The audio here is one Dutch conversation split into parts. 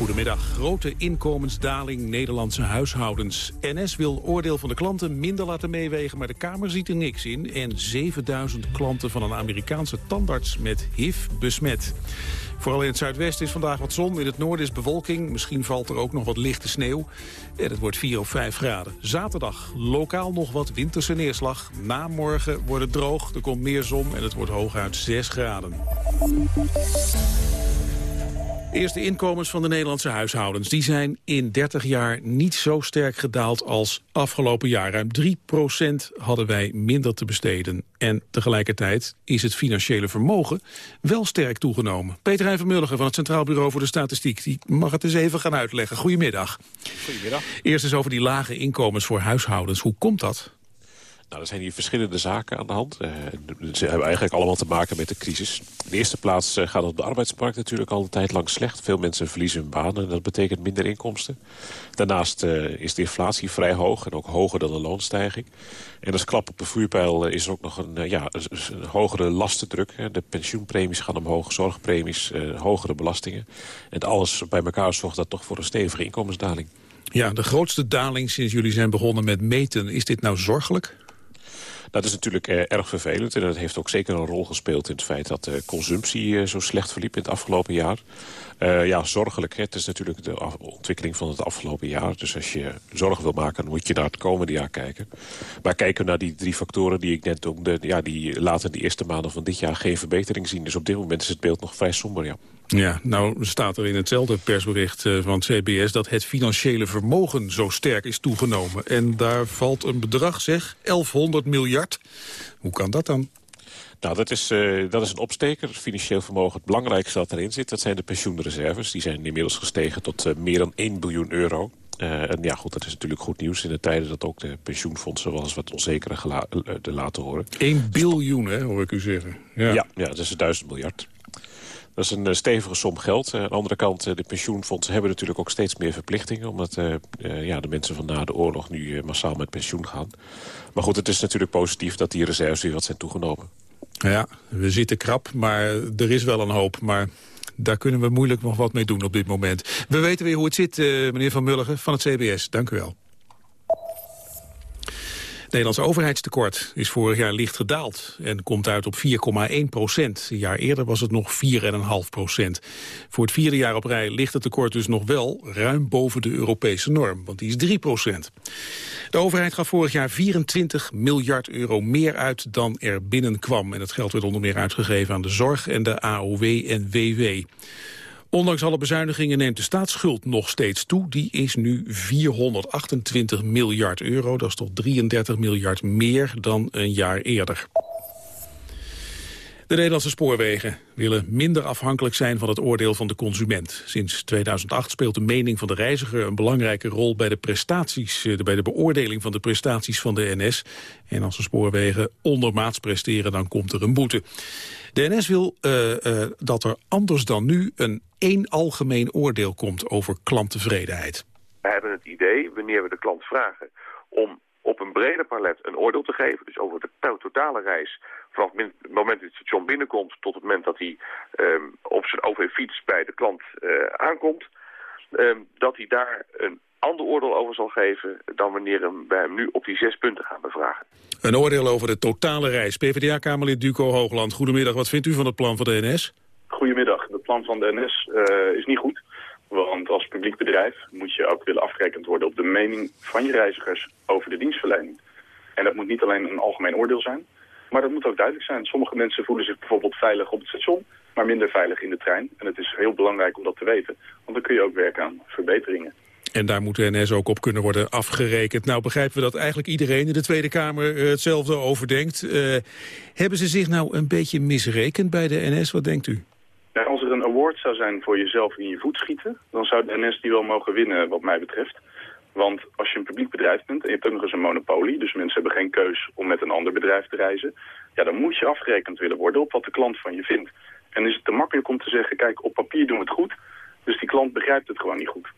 Goedemiddag. Grote inkomensdaling Nederlandse huishoudens. NS wil oordeel van de klanten minder laten meewegen, maar de Kamer ziet er niks in. En 7000 klanten van een Amerikaanse tandarts met HIV besmet. Vooral in het zuidwesten is vandaag wat zon. In het noorden is bewolking. Misschien valt er ook nog wat lichte sneeuw. En het wordt 4 of 5 graden. Zaterdag lokaal nog wat winterse neerslag. Na morgen wordt het droog. Er komt meer zon en het wordt hooguit 6 graden. Eerste inkomens van de Nederlandse huishoudens die zijn in 30 jaar niet zo sterk gedaald als afgelopen jaar. Ruim 3% hadden wij minder te besteden. En tegelijkertijd is het financiële vermogen wel sterk toegenomen. Peter Hein Vermulligen van het Centraal Bureau voor de Statistiek... die mag het eens even gaan uitleggen. Goedemiddag. Goedemiddag. Eerst eens over die lage inkomens voor huishoudens. Hoe komt dat? Nou, er zijn hier verschillende zaken aan de hand. Uh, ze hebben eigenlijk allemaal te maken met de crisis. In de eerste plaats uh, gaat het op de arbeidsmarkt natuurlijk al een tijd lang slecht. Veel mensen verliezen hun baan en dat betekent minder inkomsten. Daarnaast uh, is de inflatie vrij hoog en ook hoger dan de loonstijging. En als klap op de vuurpijl is er ook nog een, ja, een hogere lastendruk. De pensioenpremies gaan omhoog, zorgpremies, hogere belastingen. En alles bij elkaar zorgt dat toch voor een stevige inkomensdaling. Ja, de grootste daling sinds jullie zijn begonnen met meten. Is dit nou zorgelijk? Dat is natuurlijk eh, erg vervelend. En dat heeft ook zeker een rol gespeeld in het feit dat de consumptie eh, zo slecht verliep in het afgelopen jaar. Ja, zorgelijk. Hè. Het is natuurlijk de ontwikkeling van het afgelopen jaar. Dus als je zorg wil maken, dan moet je naar het komende jaar kijken. Maar kijken naar die drie factoren die ik net noemde... Ja, die laten de eerste maanden van dit jaar geen verbetering zien. Dus op dit moment is het beeld nog vrij somber, ja. Ja, nou staat er in hetzelfde persbericht van CBS... dat het financiële vermogen zo sterk is toegenomen. En daar valt een bedrag, zeg, 1100 miljard. Hoe kan dat dan? Nou, dat is, uh, dat is een opsteker. Het financieel vermogen, het belangrijkste dat erin zit... dat zijn de pensioenreserves. Die zijn inmiddels gestegen tot uh, meer dan 1 biljoen euro. Uh, en ja, goed, dat is natuurlijk goed nieuws in de tijden dat ook de pensioenfondsen wel eens wat onzeker de laten horen. 1 biljoen, hè, hoor ik u zeggen. Ja, ja, ja dat is 1000 miljard. Dat is een stevige som geld. aan de andere kant, de pensioenfondsen hebben natuurlijk ook steeds meer verplichtingen... omdat ja, de mensen van na de oorlog nu massaal met pensioen gaan. Maar goed, het is natuurlijk positief dat die reserves weer wat zijn toegenomen. Ja, we zitten krap, maar er is wel een hoop. Maar daar kunnen we moeilijk nog wat mee doen op dit moment. We weten weer hoe het zit, meneer Van Mulligen van het CBS. Dank u wel. Het Nederlandse overheidstekort is vorig jaar licht gedaald en komt uit op 4,1 procent. Een jaar eerder was het nog 4,5 procent. Voor het vierde jaar op rij ligt het tekort dus nog wel ruim boven de Europese norm, want die is 3 procent. De overheid gaf vorig jaar 24 miljard euro meer uit dan er binnenkwam. En dat geld werd onder meer uitgegeven aan de zorg en de AOW en WW. Ondanks alle bezuinigingen neemt de staatsschuld nog steeds toe. Die is nu 428 miljard euro. Dat is toch 33 miljard meer dan een jaar eerder. De Nederlandse spoorwegen willen minder afhankelijk zijn van het oordeel van de consument. Sinds 2008 speelt de mening van de reiziger een belangrijke rol bij de prestaties, eh, bij de beoordeling van de prestaties van de NS. En als de spoorwegen ondermaats presteren, dan komt er een boete. De NS wil uh, uh, dat er anders dan nu een één algemeen oordeel komt over klanttevredenheid. We hebben het idee, wanneer we de klant vragen om op een breder palet een oordeel te geven, dus over de totale reis vanaf het moment dat het station binnenkomt tot het moment dat hij um, op zijn OV-fiets bij de klant uh, aankomt, um, dat hij daar een ander oordeel over zal geven dan wanneer hem, wij hem nu op die zes punten gaan bevragen. Een oordeel over de totale reis. PvdA-Kamerlid Duco Hoogland, goedemiddag. Wat vindt u van het plan van de NS? Goedemiddag. Het plan van de NS uh, is niet goed. Want als publiek bedrijf moet je ook willen afgerekend worden op de mening van je reizigers over de dienstverlening. En dat moet niet alleen een algemeen oordeel zijn, maar dat moet ook duidelijk zijn. Sommige mensen voelen zich bijvoorbeeld veilig op het station, maar minder veilig in de trein. En het is heel belangrijk om dat te weten, want dan kun je ook werken aan verbeteringen. En daar moet de NS ook op kunnen worden afgerekend. Nou begrijpen we dat eigenlijk iedereen in de Tweede Kamer uh, hetzelfde over denkt. Uh, hebben ze zich nou een beetje misrekend bij de NS? Wat denkt u? Ja, als er een award zou zijn voor jezelf in je voet schieten... dan zou de NS die wel mogen winnen wat mij betreft. Want als je een publiek bedrijf bent en je hebt ook nog eens een monopolie... dus mensen hebben geen keus om met een ander bedrijf te reizen... ja, dan moet je afgerekend willen worden op wat de klant van je vindt. En is het te makkelijk om te zeggen, kijk, op papier doen we het goed... dus die klant begrijpt het gewoon niet goed.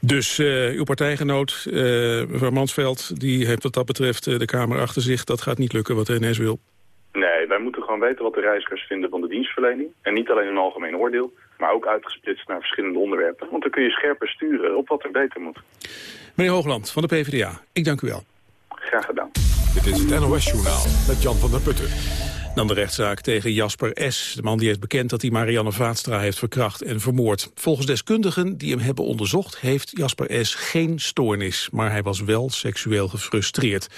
Dus uh, uw partijgenoot, uh, mevrouw Mansveld, die heeft wat dat betreft uh, de Kamer achter zich. Dat gaat niet lukken wat de NS wil. Nee, wij moeten gewoon weten wat de reizigers vinden van de dienstverlening. En niet alleen een algemeen oordeel, maar ook uitgesplitst naar verschillende onderwerpen. Want dan kun je scherper sturen op wat er beter moet. Meneer Hoogland van de PvdA, ik dank u wel. Graag gedaan. Dit is het NOS Journaal met Jan van der Putten. Dan de rechtszaak tegen Jasper S. De man die heeft bekend dat hij Marianne Vaatstra heeft verkracht en vermoord. Volgens deskundigen die hem hebben onderzocht... heeft Jasper S. geen stoornis, maar hij was wel seksueel gefrustreerd.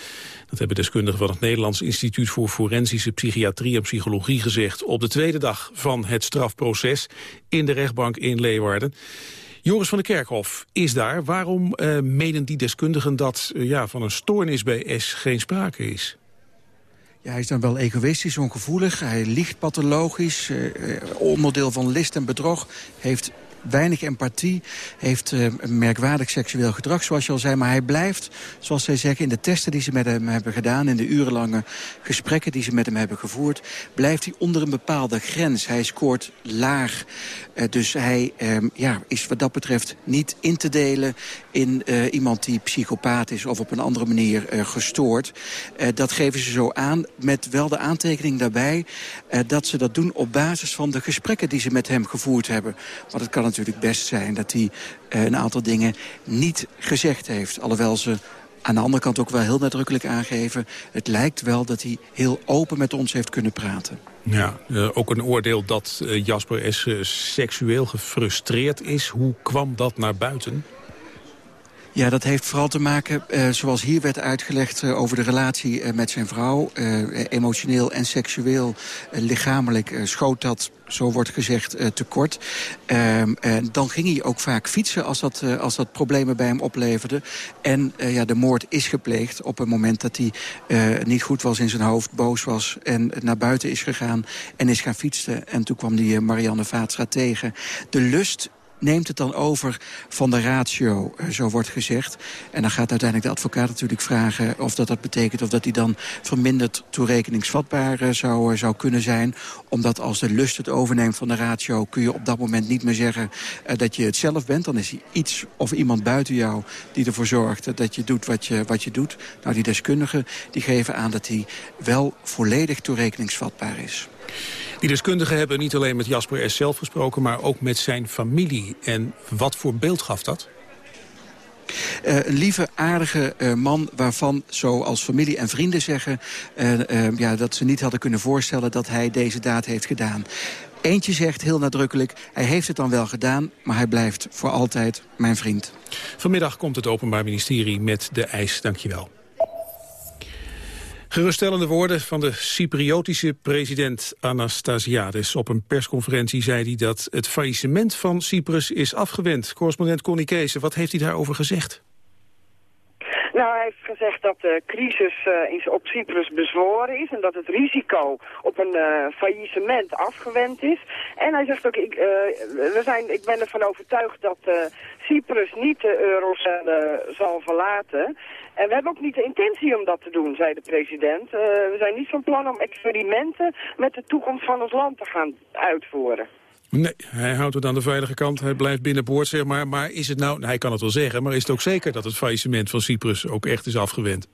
Dat hebben deskundigen van het Nederlands Instituut... voor Forensische Psychiatrie en Psychologie gezegd... op de tweede dag van het strafproces in de rechtbank in Leeuwarden. Joris van der Kerkhof is daar. Waarom uh, menen die deskundigen dat uh, ja, van een stoornis bij S geen sprake is? Ja, hij is dan wel egoïstisch, ongevoelig. Hij liegt pathologisch. Uh, onderdeel van list en bedrog. Heeft weinig empathie, heeft een merkwaardig seksueel gedrag, zoals je al zei. Maar hij blijft, zoals zij zeggen, in de testen die ze met hem hebben gedaan... in de urenlange gesprekken die ze met hem hebben gevoerd... blijft hij onder een bepaalde grens. Hij scoort laag. Uh, dus hij uh, ja, is wat dat betreft niet in te delen in uh, iemand die psychopaat is... of op een andere manier gestoord. Dat geven ze zo aan, met wel de aantekening daarbij... Dat ze dat doen op basis van de gesprekken die ze met hem gevoerd hebben. Want het kan natuurlijk best zijn dat hij uh, een aantal dingen niet gezegd heeft. Alhoewel ze aan de andere kant ook wel heel nadrukkelijk aangeven... het lijkt wel dat hij heel open met ons heeft kunnen praten. Ja, uh, ook een oordeel dat uh, Jasper S. Seksueel gefrustreerd is. Hoe kwam dat naar buiten? Ja, dat heeft vooral te maken, uh, zoals hier werd uitgelegd... Uh, over de relatie uh, met zijn vrouw. emotioneel en seksueel, lichamelijk schoot dat zo wordt gezegd, tekort. Uh, dan ging hij ook vaak fietsen als dat, als dat problemen bij hem opleverde. En ja, de moord is gepleegd op een moment dat hij niet goed was in zijn hoofd, boos was... en naar buiten is gegaan en is gaan fietsen. En toen kwam die Marianne Vaatstra tegen. De lust neemt het dan over van de ratio, zo wordt gezegd. En dan gaat uiteindelijk de advocaat natuurlijk vragen of dat dat betekent... of dat hij dan verminderd toerekeningsvatbaar zou, zou kunnen zijn. Omdat als de lust het overneemt van de ratio... kun je op dat moment niet meer zeggen dat je het zelf bent. Dan is er iets of iemand buiten jou die ervoor zorgt dat je doet wat je, wat je doet. Nou, die deskundigen die geven aan dat hij wel volledig toerekeningsvatbaar is. Die deskundigen hebben niet alleen met Jasper S. zelf gesproken... maar ook met zijn familie. En wat voor beeld gaf dat? Uh, een lieve, aardige uh, man waarvan, zoals familie en vrienden zeggen... Uh, ja, dat ze niet hadden kunnen voorstellen dat hij deze daad heeft gedaan. Eentje zegt heel nadrukkelijk, hij heeft het dan wel gedaan... maar hij blijft voor altijd mijn vriend. Vanmiddag komt het Openbaar Ministerie met de eis. Dankjewel. Geruststellende woorden van de Cypriotische president Anastasiades. Op een persconferentie zei hij dat het faillissement van Cyprus is afgewend. Correspondent Connie Kees, wat heeft hij daarover gezegd? Nou, hij heeft gezegd dat de crisis uh, op Cyprus bezworen is en dat het risico op een uh, faillissement afgewend is. En hij zegt ook, ik, uh, we zijn, ik ben ervan overtuigd dat Cyprus niet de eurozone zal verlaten. En we hebben ook niet de intentie om dat te doen, zei de president. Uh, we zijn niet van plan om experimenten met de toekomst van ons land te gaan uitvoeren. Nee, hij houdt het aan de veilige kant. Hij blijft binnenboord, zeg maar. Maar is het nou, hij kan het wel zeggen, maar is het ook zeker dat het faillissement van Cyprus ook echt is afgewend?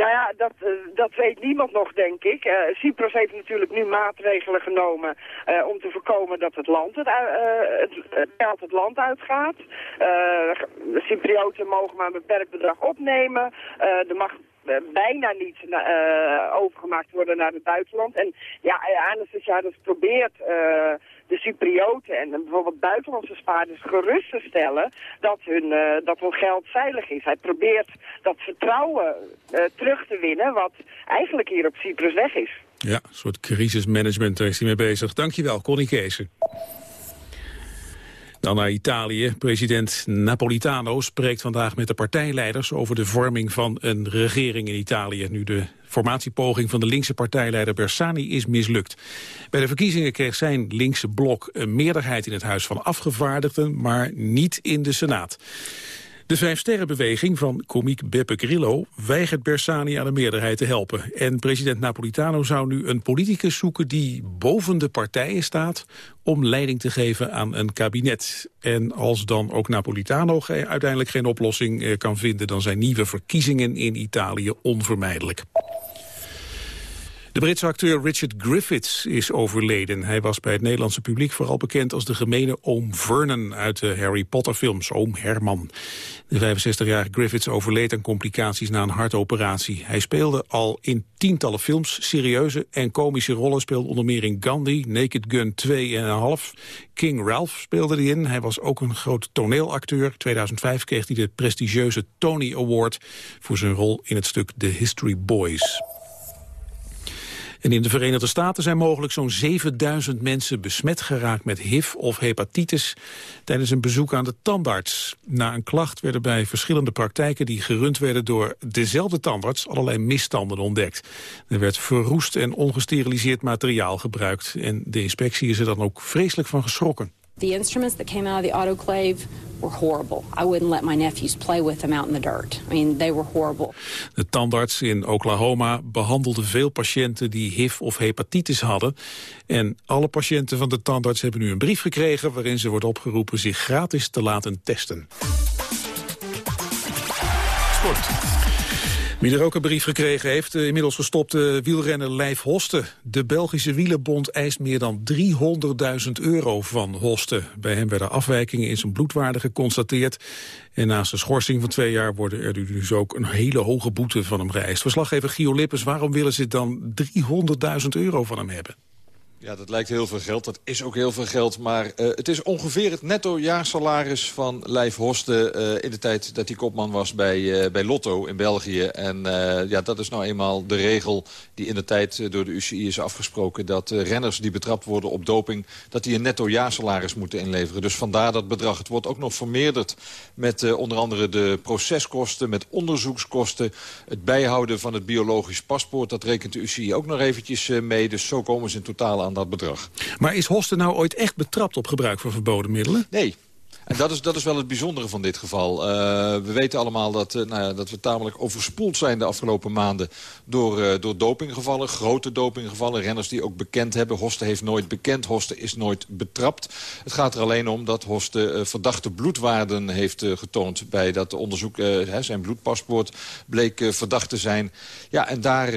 Nou ja, dat, uh, dat weet niemand nog, denk ik. Uh, Cyprus heeft natuurlijk nu maatregelen genomen uh, om te voorkomen dat het land het, het, geld het land uitgaat. Cyprioten mogen maar een beperkt bedrag opnemen. er mag bijna niet overgemaakt worden naar het buitenland. En ja, Anastasiades probeert uh, de Cyprioten en bijvoorbeeld buitenlandse spaarders gerust te stellen dat hun, uh, dat hun geld veilig is. Hij probeert dat vertrouwen terug te winnen wat eigenlijk hier op Cyprus weg is. Ja, een soort crisismanagement, daar is hij mee bezig. Dankjewel, Connie Keesen. Dan naar Italië. President Napolitano spreekt vandaag met de partijleiders over de vorming van een regering in Italië. Nu de formatiepoging van de linkse partijleider Bersani is mislukt. Bij de verkiezingen kreeg zijn linkse blok een meerderheid in het Huis van Afgevaardigden, maar niet in de Senaat. De Vijfsterrenbeweging van komiek Beppe Grillo weigert Bersani aan de meerderheid te helpen. En president Napolitano zou nu een politicus zoeken die boven de partijen staat om leiding te geven aan een kabinet. En als dan ook Napolitano uiteindelijk geen oplossing eh, kan vinden... dan zijn nieuwe verkiezingen in Italië onvermijdelijk. De Britse acteur Richard Griffiths is overleden. Hij was bij het Nederlandse publiek vooral bekend als de gemene oom Vernon uit de Harry Potter films, oom Herman. De 65-jarige Griffiths overleed aan complicaties na een hartoperatie. Hij speelde al in tientallen films, serieuze en komische rollen, speelde onder meer in Gandhi, Naked Gun 2,5. King Ralph speelde hij in. Hij was ook een groot toneelacteur. 2005 kreeg hij de prestigieuze Tony Award voor zijn rol in het stuk The History Boys. En in de Verenigde Staten zijn mogelijk zo'n 7000 mensen besmet geraakt met HIV of hepatitis tijdens een bezoek aan de tandarts. Na een klacht werden bij verschillende praktijken die gerund werden door dezelfde tandarts allerlei misstanden ontdekt. Er werd verroest en ongesteriliseerd materiaal gebruikt en de inspectie is er dan ook vreselijk van geschrokken. The instruments that came out of the autoclave were horrible. I wouldn't let my nephews play with them out in the dirt. I mean, they were horrible. De tandarts in Oklahoma behandelde veel patiënten die HIV of hepatitis hadden. En alle patiënten van de tandarts hebben nu een brief gekregen... waarin ze wordt opgeroepen zich gratis te laten testen. Sport. Wie er ook een brief gekregen heeft, de inmiddels gestopte wielrenner Lijf Hoste. De Belgische Wielenbond eist meer dan 300.000 euro van Hoste. Bij hem werden afwijkingen in zijn bloedwaarde geconstateerd. En naast de schorsing van twee jaar worden er dus ook een hele hoge boete van hem geëist. Verslaggever Gio Lippens, waarom willen ze dan 300.000 euro van hem hebben? Ja, dat lijkt heel veel geld. Dat is ook heel veel geld. Maar uh, het is ongeveer het netto jaarsalaris van Lijf Hoste... Uh, in de tijd dat hij kopman was bij, uh, bij Lotto in België. En ja, dat is nou eenmaal de regel die in de tijd door de UCI is afgesproken... dat renners die betrapt worden op doping... dat die een netto jaarsalaris moeten inleveren. Dus vandaar dat bedrag. Het wordt ook nog vermeerderd met onder andere de proceskosten... met onderzoekskosten, het bijhouden van het biologisch paspoort. Dat rekent de UCI ook nog eventjes mee. Dus zo komen ze in totaal aan dat bedrag. Maar is Hosten nou ooit echt betrapt op gebruik van verboden middelen? Nee, en dat is, dat is wel het bijzondere van dit geval. Uh, we weten allemaal dat, uh, nou ja, dat we tamelijk overspoeld zijn de afgelopen maanden... door, uh, door dopinggevallen, grote dopinggevallen. Renners die ook bekend hebben. Hoste heeft nooit bekend, Hoste is nooit betrapt. Het gaat er alleen om dat Hoste verdachte bloedwaarden heeft getoond... bij dat onderzoek. zijn bloedpaspoort bleek verdacht te zijn. Ja, en daar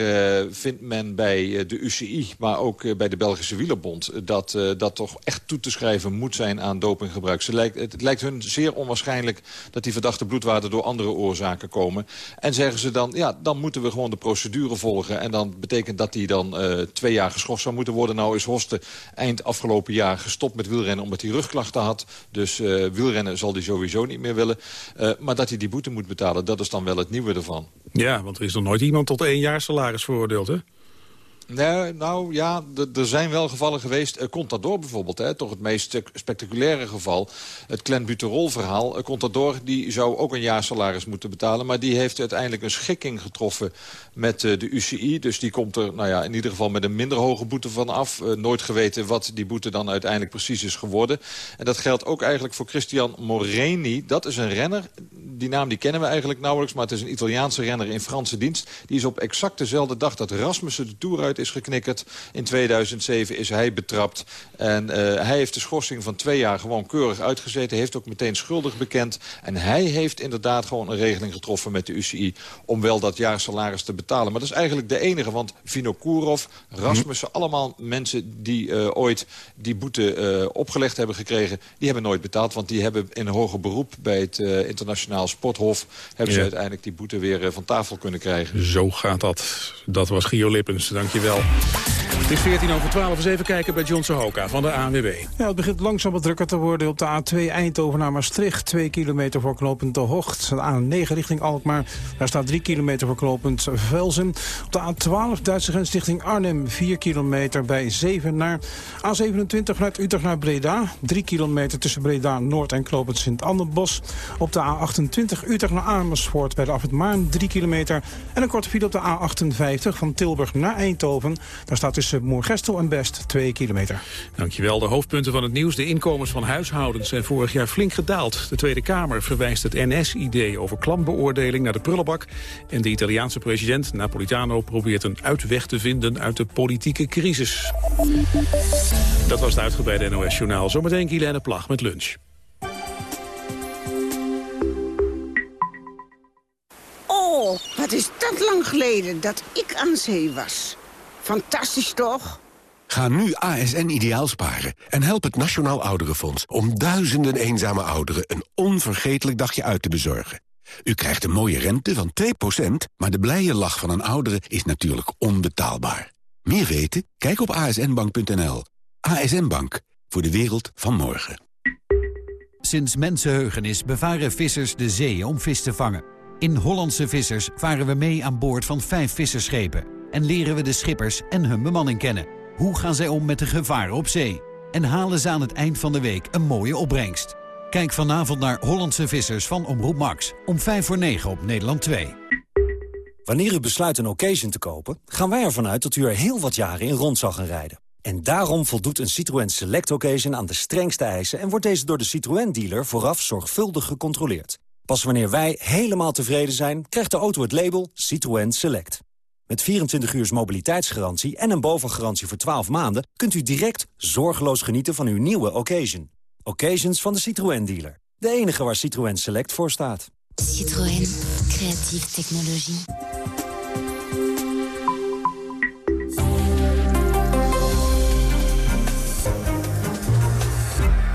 vindt men bij de UCI, maar ook bij de Belgische Wielerbond... dat dat toch echt toe te schrijven moet zijn aan dopinggebruik. Ze lijkt, het lijkt hun zeer onwaarschijnlijk dat die verdachte bloedwaarden door andere oorzaken komen. En zeggen ze dan, ja, dan moeten we gewoon de procedure volgen. En dan betekent dat hij dan uh, twee jaar geschorst zou moeten worden. Nou is Hoste eind afgelopen jaar gestopt met wielrennen omdat hij rugklachten had. Dus uh, wielrennen zal hij sowieso niet meer willen. Uh, maar dat hij die boete moet betalen, dat is dan wel het nieuwe ervan. Ja, want er is nog nooit iemand tot één jaar salaris veroordeeld, hè? Nee, nou ja, er zijn wel gevallen geweest. Uh, Contador bijvoorbeeld, hè, toch het meest spectaculaire geval. Het Clenbuterol-verhaal. Uh, Contador die zou ook een jaarsalaris moeten betalen. Maar die heeft uiteindelijk een schikking getroffen met uh, de UCI. Dus die komt er nou ja, in ieder geval met een minder hoge boete van af. Uh, nooit geweten wat die boete dan uiteindelijk precies is geworden. En dat geldt ook eigenlijk voor Christian Moreni. Dat is een renner. Die naam die kennen we eigenlijk nauwelijks. Maar het is een Italiaanse renner in Franse dienst. Die is op exact dezelfde dag dat Rasmussen de Tour uit is geknikkerd. In 2007 is hij betrapt. En uh, hij heeft de schorsing van twee jaar gewoon keurig uitgezeten. Heeft ook meteen schuldig bekend. En hij heeft inderdaad gewoon een regeling getroffen met de UCI... om wel dat jaar salaris te betalen. Maar dat is eigenlijk de enige, want Vinokourov, Rasmussen... Hm. allemaal mensen die uh, ooit die boete uh, opgelegd hebben gekregen... die hebben nooit betaald, want die hebben in hoger beroep... bij het internationaal sporthof... hebben ja. ze uiteindelijk die boete weer van tafel kunnen krijgen. Zo gaat dat. Dat was Gio Lippens, dankjewel. Het is 14 over 12. Eens even kijken bij John Sohoka van de ANWB. Ja, het begint langzaam wat drukker te worden op de A2 Eindhoven naar Maastricht. 2 kilometer voor knooppunt De Hocht. De A9 richting Alkmaar. Daar staat 3 kilometer voor knooppunt Velzen. Op de A12 Duitse grens richting Arnhem. 4 kilometer bij 7 naar A27 vanuit Utrecht naar Breda. 3 kilometer tussen Breda Noord en knooppunt Sint-Annebos. Op de A28 Utrecht naar Amersfoort bij de Afrit Maan. 3 kilometer. En een korte file op de A58 van Tilburg naar Eindhoven. Daar staat tussen Moergestel en Best 2 kilometer. Dankjewel. De hoofdpunten van het nieuws. De inkomens van huishoudens zijn vorig jaar flink gedaald. De Tweede Kamer verwijst het NS-idee over klantbeoordeling naar de prullenbak. En de Italiaanse president Napolitano probeert een uitweg te vinden uit de politieke crisis. Dat was het uitgebreide NOS-journaal. Zometeen Guilaine Plag met lunch. Oh, wat is dat lang geleden dat ik aan zee was. Fantastisch toch? Ga nu ASN ideaal sparen en help het Nationaal Ouderenfonds... om duizenden eenzame ouderen een onvergetelijk dagje uit te bezorgen. U krijgt een mooie rente van 2%, maar de blije lach van een oudere is natuurlijk onbetaalbaar. Meer weten? Kijk op asnbank.nl. ASN Bank, voor de wereld van morgen. Sinds mensenheugenis bevaren vissers de zee om vis te vangen. In Hollandse Vissers varen we mee aan boord van vijf visserschepen... en leren we de schippers en hun bemanning kennen. Hoe gaan zij om met de gevaren op zee? En halen ze aan het eind van de week een mooie opbrengst? Kijk vanavond naar Hollandse Vissers van Omroep Max. Om 5 voor 9 op Nederland 2. Wanneer u besluit een occasion te kopen... gaan wij ervan uit dat u er heel wat jaren in rond zal gaan rijden. En daarom voldoet een Citroën Select Occasion aan de strengste eisen... en wordt deze door de Citroën-dealer vooraf zorgvuldig gecontroleerd. Pas wanneer wij helemaal tevreden zijn... krijgt de auto het label Citroën Select. Met 24 uur mobiliteitsgarantie en een bovengarantie voor 12 maanden... kunt u direct zorgeloos genieten van uw nieuwe occasion. Occasions van de Citroën dealer. De enige waar Citroën Select voor staat. Citroën. Creatieve technologie.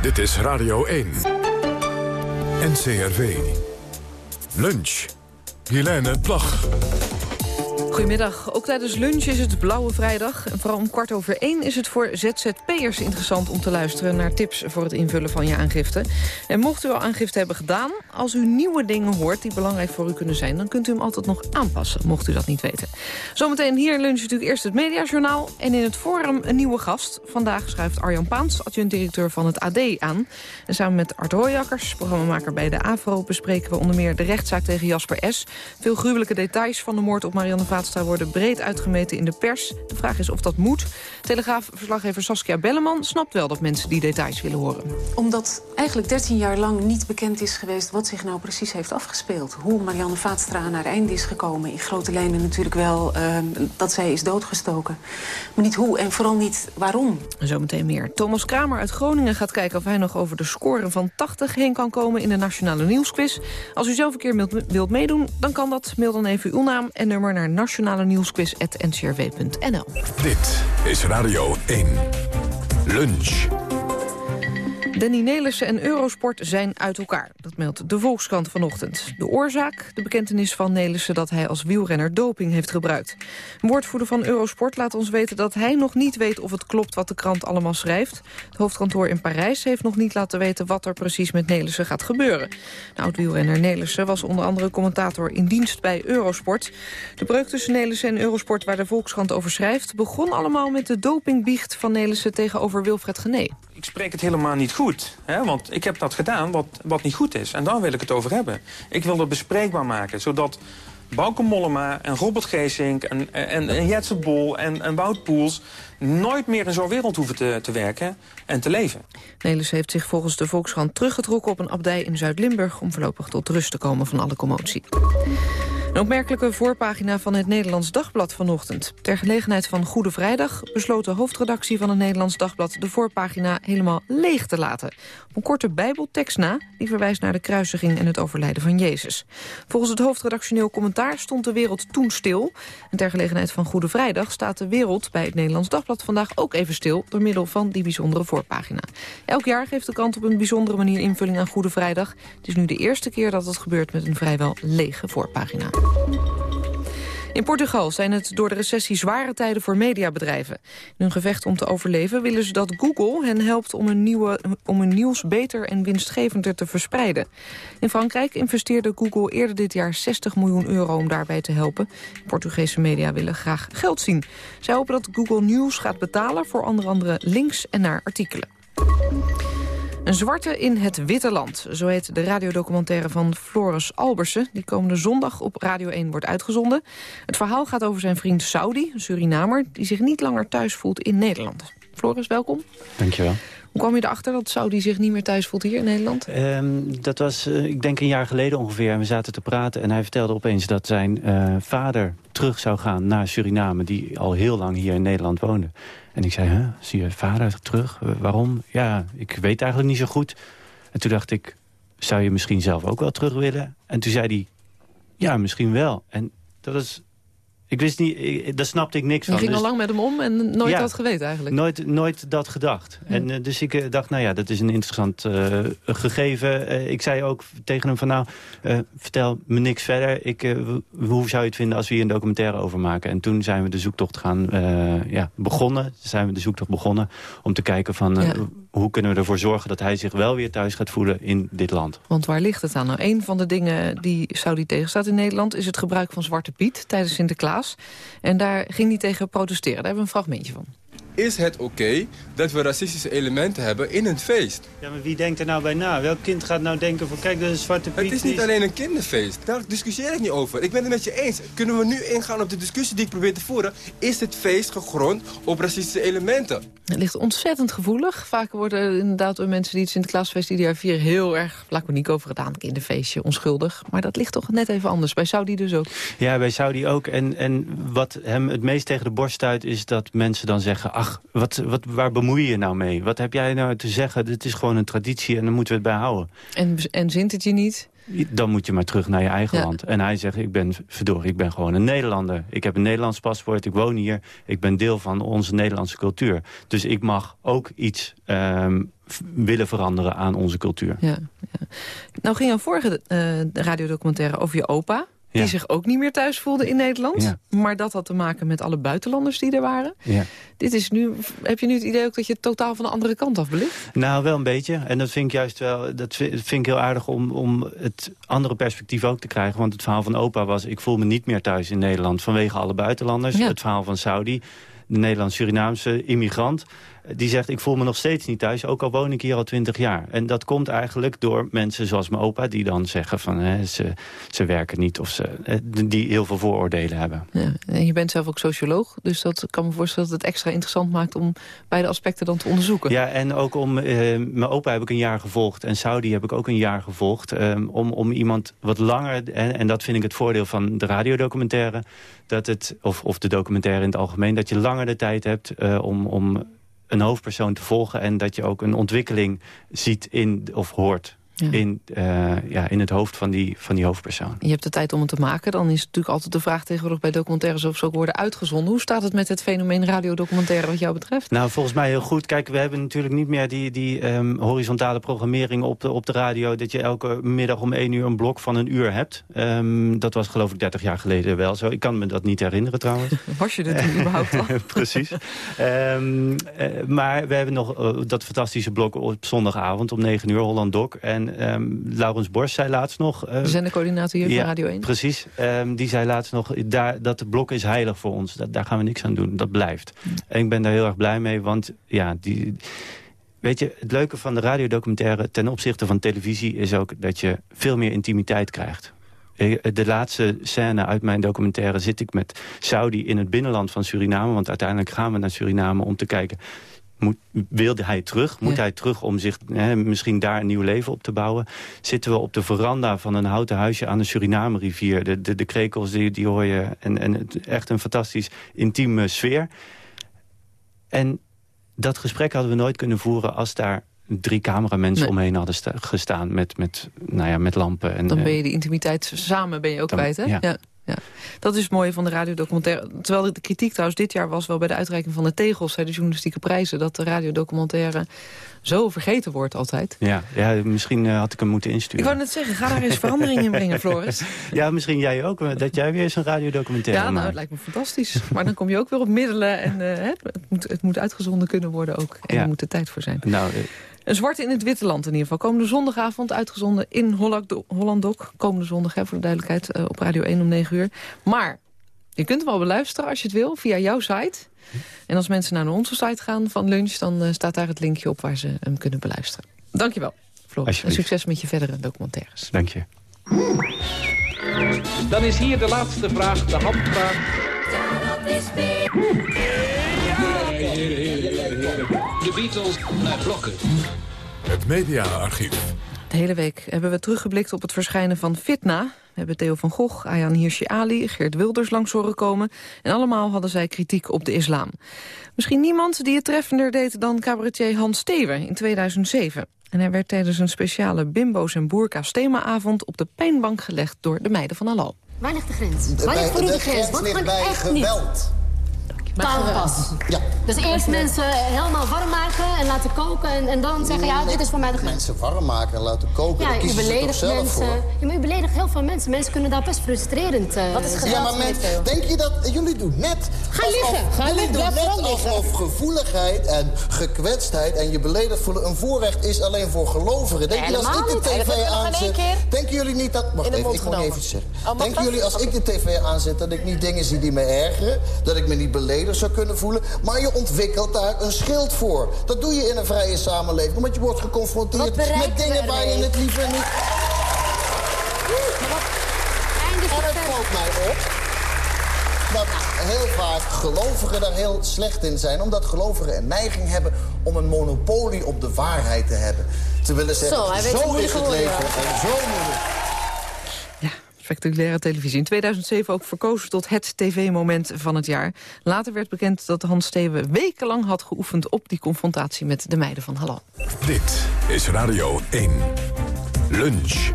Dit is Radio 1. NCRV. Lunch. Helene Plag. Goedemiddag. Ook tijdens lunch is het Blauwe Vrijdag. En vooral om kwart over één is het voor ZZP'ers interessant om te luisteren... naar tips voor het invullen van je aangifte. En mocht u al aangifte hebben gedaan, als u nieuwe dingen hoort... die belangrijk voor u kunnen zijn, dan kunt u hem altijd nog aanpassen... mocht u dat niet weten. Zometeen hier in lunch natuurlijk eerst het Mediajournaal... en in het forum een nieuwe gast. Vandaag schuift Arjan Paans, adjunct-directeur van het AD, aan. En samen met Art Rooijakkers, programmamaker bij de AVRO... bespreken we onder meer de rechtszaak tegen Jasper S. Veel gruwelijke details van de moord op Marianne Vaat worden breed uitgemeten in de pers. De vraag is of dat moet. Telegraafverslaggever Saskia Belleman snapt wel dat mensen die details willen horen. Omdat eigenlijk 13 jaar lang niet bekend is geweest... wat zich nou precies heeft afgespeeld. Hoe Marianne Vaatstra aan haar einde is gekomen. In grote lijnen natuurlijk wel uh, dat zij is doodgestoken. Maar niet hoe en vooral niet waarom. Zometeen meer. Thomas Kramer uit Groningen gaat kijken of hij nog over de score van 80 heen kan komen... in de Nationale Nieuwsquiz. Als u zelf een keer wilt meedoen, dan kan dat. Mail dan even uw naam en nummer naar Nationale nationale nieuwsquiz.ncrw.nl. Dit is Radio 1. Lunch. Danny Nelissen en Eurosport zijn uit elkaar. Dat meldt de Volkskrant vanochtend. De oorzaak? De bekentenis van Nelissen dat hij als wielrenner doping heeft gebruikt. Een woordvoerder van Eurosport laat ons weten dat hij nog niet weet of het klopt wat de krant allemaal schrijft. Het hoofdkantoor in Parijs heeft nog niet laten weten wat er precies met Nelissen gaat gebeuren. De oud-wielrenner Nelissen was onder andere commentator in dienst bij Eurosport. De breuk tussen Nelissen en Eurosport waar de Volkskrant over schrijft... begon allemaal met de dopingbiecht van Nelissen tegenover Wilfred Gené ik spreek het helemaal niet goed. Hè? Want ik heb dat gedaan wat, wat niet goed is. En daar wil ik het over hebben. Ik wil dat bespreekbaar maken, zodat Bauke Mollema en Robert Geesink en, en, en Jetse Bol en, en Wout Poels... nooit meer in zo'n wereld hoeven te, te werken en te leven. Nelis heeft zich volgens de Volkskrant teruggetrokken op een abdij in Zuid-Limburg... om voorlopig tot rust te komen van alle commotie. Een opmerkelijke voorpagina van het Nederlands Dagblad vanochtend. Ter gelegenheid van Goede Vrijdag besloot de hoofdredactie van het Nederlands Dagblad de voorpagina helemaal leeg te laten. Een korte bijbeltekst na, die verwijst naar de kruisiging en het overlijden van Jezus. Volgens het hoofdredactioneel commentaar stond de wereld toen stil. En ter gelegenheid van Goede Vrijdag staat de wereld bij het Nederlands Dagblad vandaag ook even stil door middel van die bijzondere voorpagina. Elk jaar geeft de krant op een bijzondere manier invulling aan Goede Vrijdag. Het is nu de eerste keer dat het gebeurt met een vrijwel lege voorpagina. In Portugal zijn het door de recessie zware tijden voor mediabedrijven. In hun gevecht om te overleven willen ze dat Google hen helpt om hun, nieuws beter en winstgevender te verspreiden. In Frankrijk investeerde Google eerder dit jaar 60 miljoen euro om daarbij te helpen. Portugese media willen graag geld zien. Zij hopen dat Google News gaat betalen voor onder andere links en naar artikelen. Een zwarte in het witte land, zo heet de radiodocumentaire van Floris Albersen... die komende zondag op Radio 1 wordt uitgezonden. Het verhaal gaat over zijn vriend Saudi, een Surinamer... die zich niet langer thuis voelt in Nederland. Floris, welkom. Dankjewel. Hoe kwam je erachter dat Saudi zich niet meer thuis voelt hier in Nederland? Um, dat was, uh, ik denk, een jaar geleden ongeveer. En we zaten te praten en hij vertelde opeens dat zijn uh, vader terug zou gaan naar Suriname... die al heel lang hier in Nederland woonde. En ik zei, zie je vader terug? waarom? Ja, ik weet eigenlijk niet zo goed. En toen dacht ik, zou je misschien zelf ook wel terug willen? En toen zei hij, ja, misschien wel. En dat is Ik wist niet, ik- daar snapte ik niks Je van. ging al Dus- lang met hem om en nooit Ja. dat geweten eigenlijk. Nooit, nooit dat gedacht. En, eh, dus ik eh, dacht, nou ja, dat is een interessant eh, gegeven. Ik zei ook tegen hem van, nou, vertel me niks verder. Ik, hoe zou je het vinden als we hier een documentaire over maken? En toen zijn we de zoektocht gaan, ja, begonnen. Zijn we de zoektocht begonnen om te kijken van, Ja. Hoe kunnen we ervoor zorgen dat hij zich wel weer thuis gaat voelen in dit land. Want waar ligt het aan? Nou, een van de dingen die Saudi tegenstaat in Nederland... is het gebruik van Zwarte Piet tijdens Sinterklaas. En daar ging hij tegen protesteren. Daar hebben we een fragmentje van. Is het oké dat we racistische elementen hebben in een feest? Ja, maar wie denkt er nou bij na? Welk kind gaat nou denken van, kijk, dat is Zwarte Piet. Het is niet alleen een kinderfeest. Daar discussieer ik niet over. Ik ben het met je eens. Kunnen we nu ingaan op de discussie die ik probeer te voeren? Is het feest gegrond op racistische elementen? Het ligt ontzettend gevoelig. Vaak worden er inderdaad door mensen die het Sinterklaasfeest ieder jaar vieren... heel erg laconiek over gedaan. Kinderfeestje, onschuldig. Maar dat ligt toch net even anders. Bij Saudi dus ook. Ja, bij Saudi ook. En, en wat hem het meest tegen de borst stuit... is dat mensen dan zeggen... ach, wat, wat, waar bemoei je je nou mee? Wat heb jij nou te zeggen? Dit is gewoon een traditie en daar moeten we het bij houden. En, en zint het je niet? Dan moet je maar terug naar je eigen Ja. land. En hij zegt, ik ben, verdorie, ik ben gewoon een Nederlander. Ik heb een Nederlands paspoort, ik woon hier. Ik ben deel van onze Nederlandse cultuur. Dus ik mag ook iets ehm, willen veranderen aan onze cultuur. Ja, ja. Nou ging jouw vorige eh, radiodocumentaire over je opa... die zich ook niet meer thuis voelde in Nederland. Ja. Maar dat had te maken met alle buitenlanders die er waren. Ja. Dit is nu, heb je nu het idee ook dat je het totaal van de andere kant af belicht? Nou, wel een beetje. En dat vind ik juist wel, dat vind, ik heel aardig om, om het andere perspectief ook te krijgen. Want het verhaal van opa was, ik voel me niet meer thuis in Nederland vanwege alle buitenlanders. Het verhaal van Saudi, de Nederlands-Surinaamse immigrant. Die zegt, ik voel me nog steeds niet thuis, ook al woon ik hier al twintig jaar. En dat komt eigenlijk door mensen zoals mijn opa... die dan zeggen van, hè, ze, ze werken niet of ze, die heel veel vooroordelen hebben. Ja. En je bent zelf ook socioloog, dus dat kan me voorstellen dat het extra interessant maakt om beide aspecten dan te onderzoeken. Ja, en ook om... eh, mijn opa heb ik een jaar gevolgd en Saudi heb ik ook een jaar gevolgd. ehm, om, om iemand wat langer... En, en dat vind ik het voordeel van de radiodocumentaire... Dat het, of, of de documentaire in het algemeen... dat je langer de tijd hebt eh, om, om een hoofdpersoon te volgen... en dat je ook een ontwikkeling ziet in, of hoort... Ja. In, eh, ja, in het hoofd van die, van die hoofdpersoon. Je hebt de tijd om het te maken. Dan is het natuurlijk altijd de vraag tegenwoordig bij documentaires of ze ook worden uitgezonden. Hoe staat het met het fenomeen radiodocumentaire wat jou betreft? Nou, volgens mij heel goed. Kijk, we hebben natuurlijk niet meer die, die ehm, horizontale programmering op de, op de radio... dat je elke middag om één uur een blok van een uur hebt. Ehm, dat was geloof ik 30 jaar geleden wel zo. Ik kan me dat niet herinneren trouwens. Was je toen überhaupt al? Precies. Ehm, eh, maar we hebben nog eh, dat fantastische blok op zondagavond om 9 uur, Holland Doc. En ehm, Laurens Borst zei laatst nog... eh, De zendercoördinator hier van Radio 1. Precies. Ehm, die zei laatst nog, daar, dat blok is heilig voor ons. Dat, daar gaan we niks aan doen. Dat blijft. En ik ben daar heel erg blij mee, want ja, die... Weet je, het leuke van de radiodocumentaire ten opzichte van televisie... is ook dat je veel meer intimiteit krijgt. Eh, De laatste scène uit mijn documentaire zit ik met Saudi in het binnenland van Suriname. Want uiteindelijk gaan we naar Suriname om te kijken... Moet, wilde hij terug? Moet Ja. hij terug om zich hè, misschien daar een nieuw leven op te bouwen? Zitten we op de veranda van een houten huisje aan de Suriname-rivier. De, de, de krekels die, die hoor je. En, en het, echt een fantastisch intieme sfeer. En dat gesprek hadden we nooit kunnen voeren... als daar drie cameramensen Nee. omheen hadden sta- gestaan met, met, nou ja, met lampen. En, Dan ben je die intimiteit samen ben je ook Dan- kwijt, hè? ja. ja. Dat is het mooie van de radiodocumentaire. Terwijl de kritiek trouwens dit jaar was wel bij de uitreiking van de tegels... bij de journalistieke prijzen, dat de radiodocumentaire zo vergeten wordt altijd. ja, ja, misschien eh, had ik hem moeten Ik insturen. wou net zeggen, ga daar eens verandering in brengen, Floris. Ja, misschien jij ook. eh, Dat jij weer eens een radiodocumentaire Ja, nou, maakt. het lijkt me fantastisch. Maar dan kom je ook weer op middelen en eh, het, moet, het moet uitgezonden kunnen worden ook. En Ja. er moet de tijd voor zijn. Nou, Een zwarte in het witte land in ieder geval. Komende zondagavond uitgezonden in Holland, Holland Doc. Komende zondag, hè, voor de duidelijkheid, eh, op Radio 1 om 9 uur. Maar je kunt hem al beluisteren als je het wil, via jouw site. En als mensen naar onze site gaan van lunch... dan eh, staat daar het linkje op waar ze hem kunnen beluisteren. Dankjewel, Floris. En succes met je verdere documentaires. dank je. Dan is hier de laatste vraag, de handvraag. De Beatles naar blokken. Het mediaarchief. De hele week hebben we teruggeblikt op het verschijnen van Fitna. We hebben Theo van Gogh, Ayaan Hirsi Ali, Geert Wilders langs horen komen. En allemaal hadden zij kritiek op de islam. Misschien niemand die het treffender deed dan cabaretier Hans Stever in 2007. En hij werd tijdens een speciale bimbo's en boerka's themaavond op de pijnbank gelegd door de meiden van Halal. Waar ligt de grens? De, Waar ligt voor u de de grens? grens Wat ligt bij echt geweld. Kan pas. Ja. Dus eerst mensen helemaal warm maken en laten koken... en, en dan zeggen, ja, dit is voor mij de grens. Mensen warm maken en laten koken, Ja, daar u kiezen ze toch beledigt zelf mensen. voor. Ja, maar u beledigt heel veel mensen. Mensen kunnen daar best frustrerend uh, Wat is Ja, maar men, denk je dat... Jullie doen net... Ga alsof- liggen. Ga jullie liggen. doen net alsof gevoeligheid en gekwetstheid en je beledigd voelen... een voorrecht is alleen voor gelovigen. Denk je als Helemaal ik de niet. tv aanzet... keer Denken jullie niet dat... Wacht even, ik moet even zeggen. Oh, Denken jullie als ik de tv aanzet dat ik niet dingen zie die me ergeren? Dat ik me niet zou kunnen voelen? Maar je ontwikkelt daar een schild voor. Dat doe je in een vrije samenleving. Omdat je wordt geconfronteerd Wat met dingen waar je het liever niet... En het valt mij op dat heel vaak gelovigen daar heel slecht in zijn. Omdat gelovigen een neiging hebben om een monopolie op de waarheid te hebben. Te willen zeggen, Zo, zo is het leven en zo moeilijk. Spectaculaire televisie. In 2007 ook verkozen tot het tv-moment van het jaar. Later werd bekend dat Hans Steven wekenlang had geoefend... op die confrontatie met de meiden van Hallo. Dit is Radio 1. Lunch.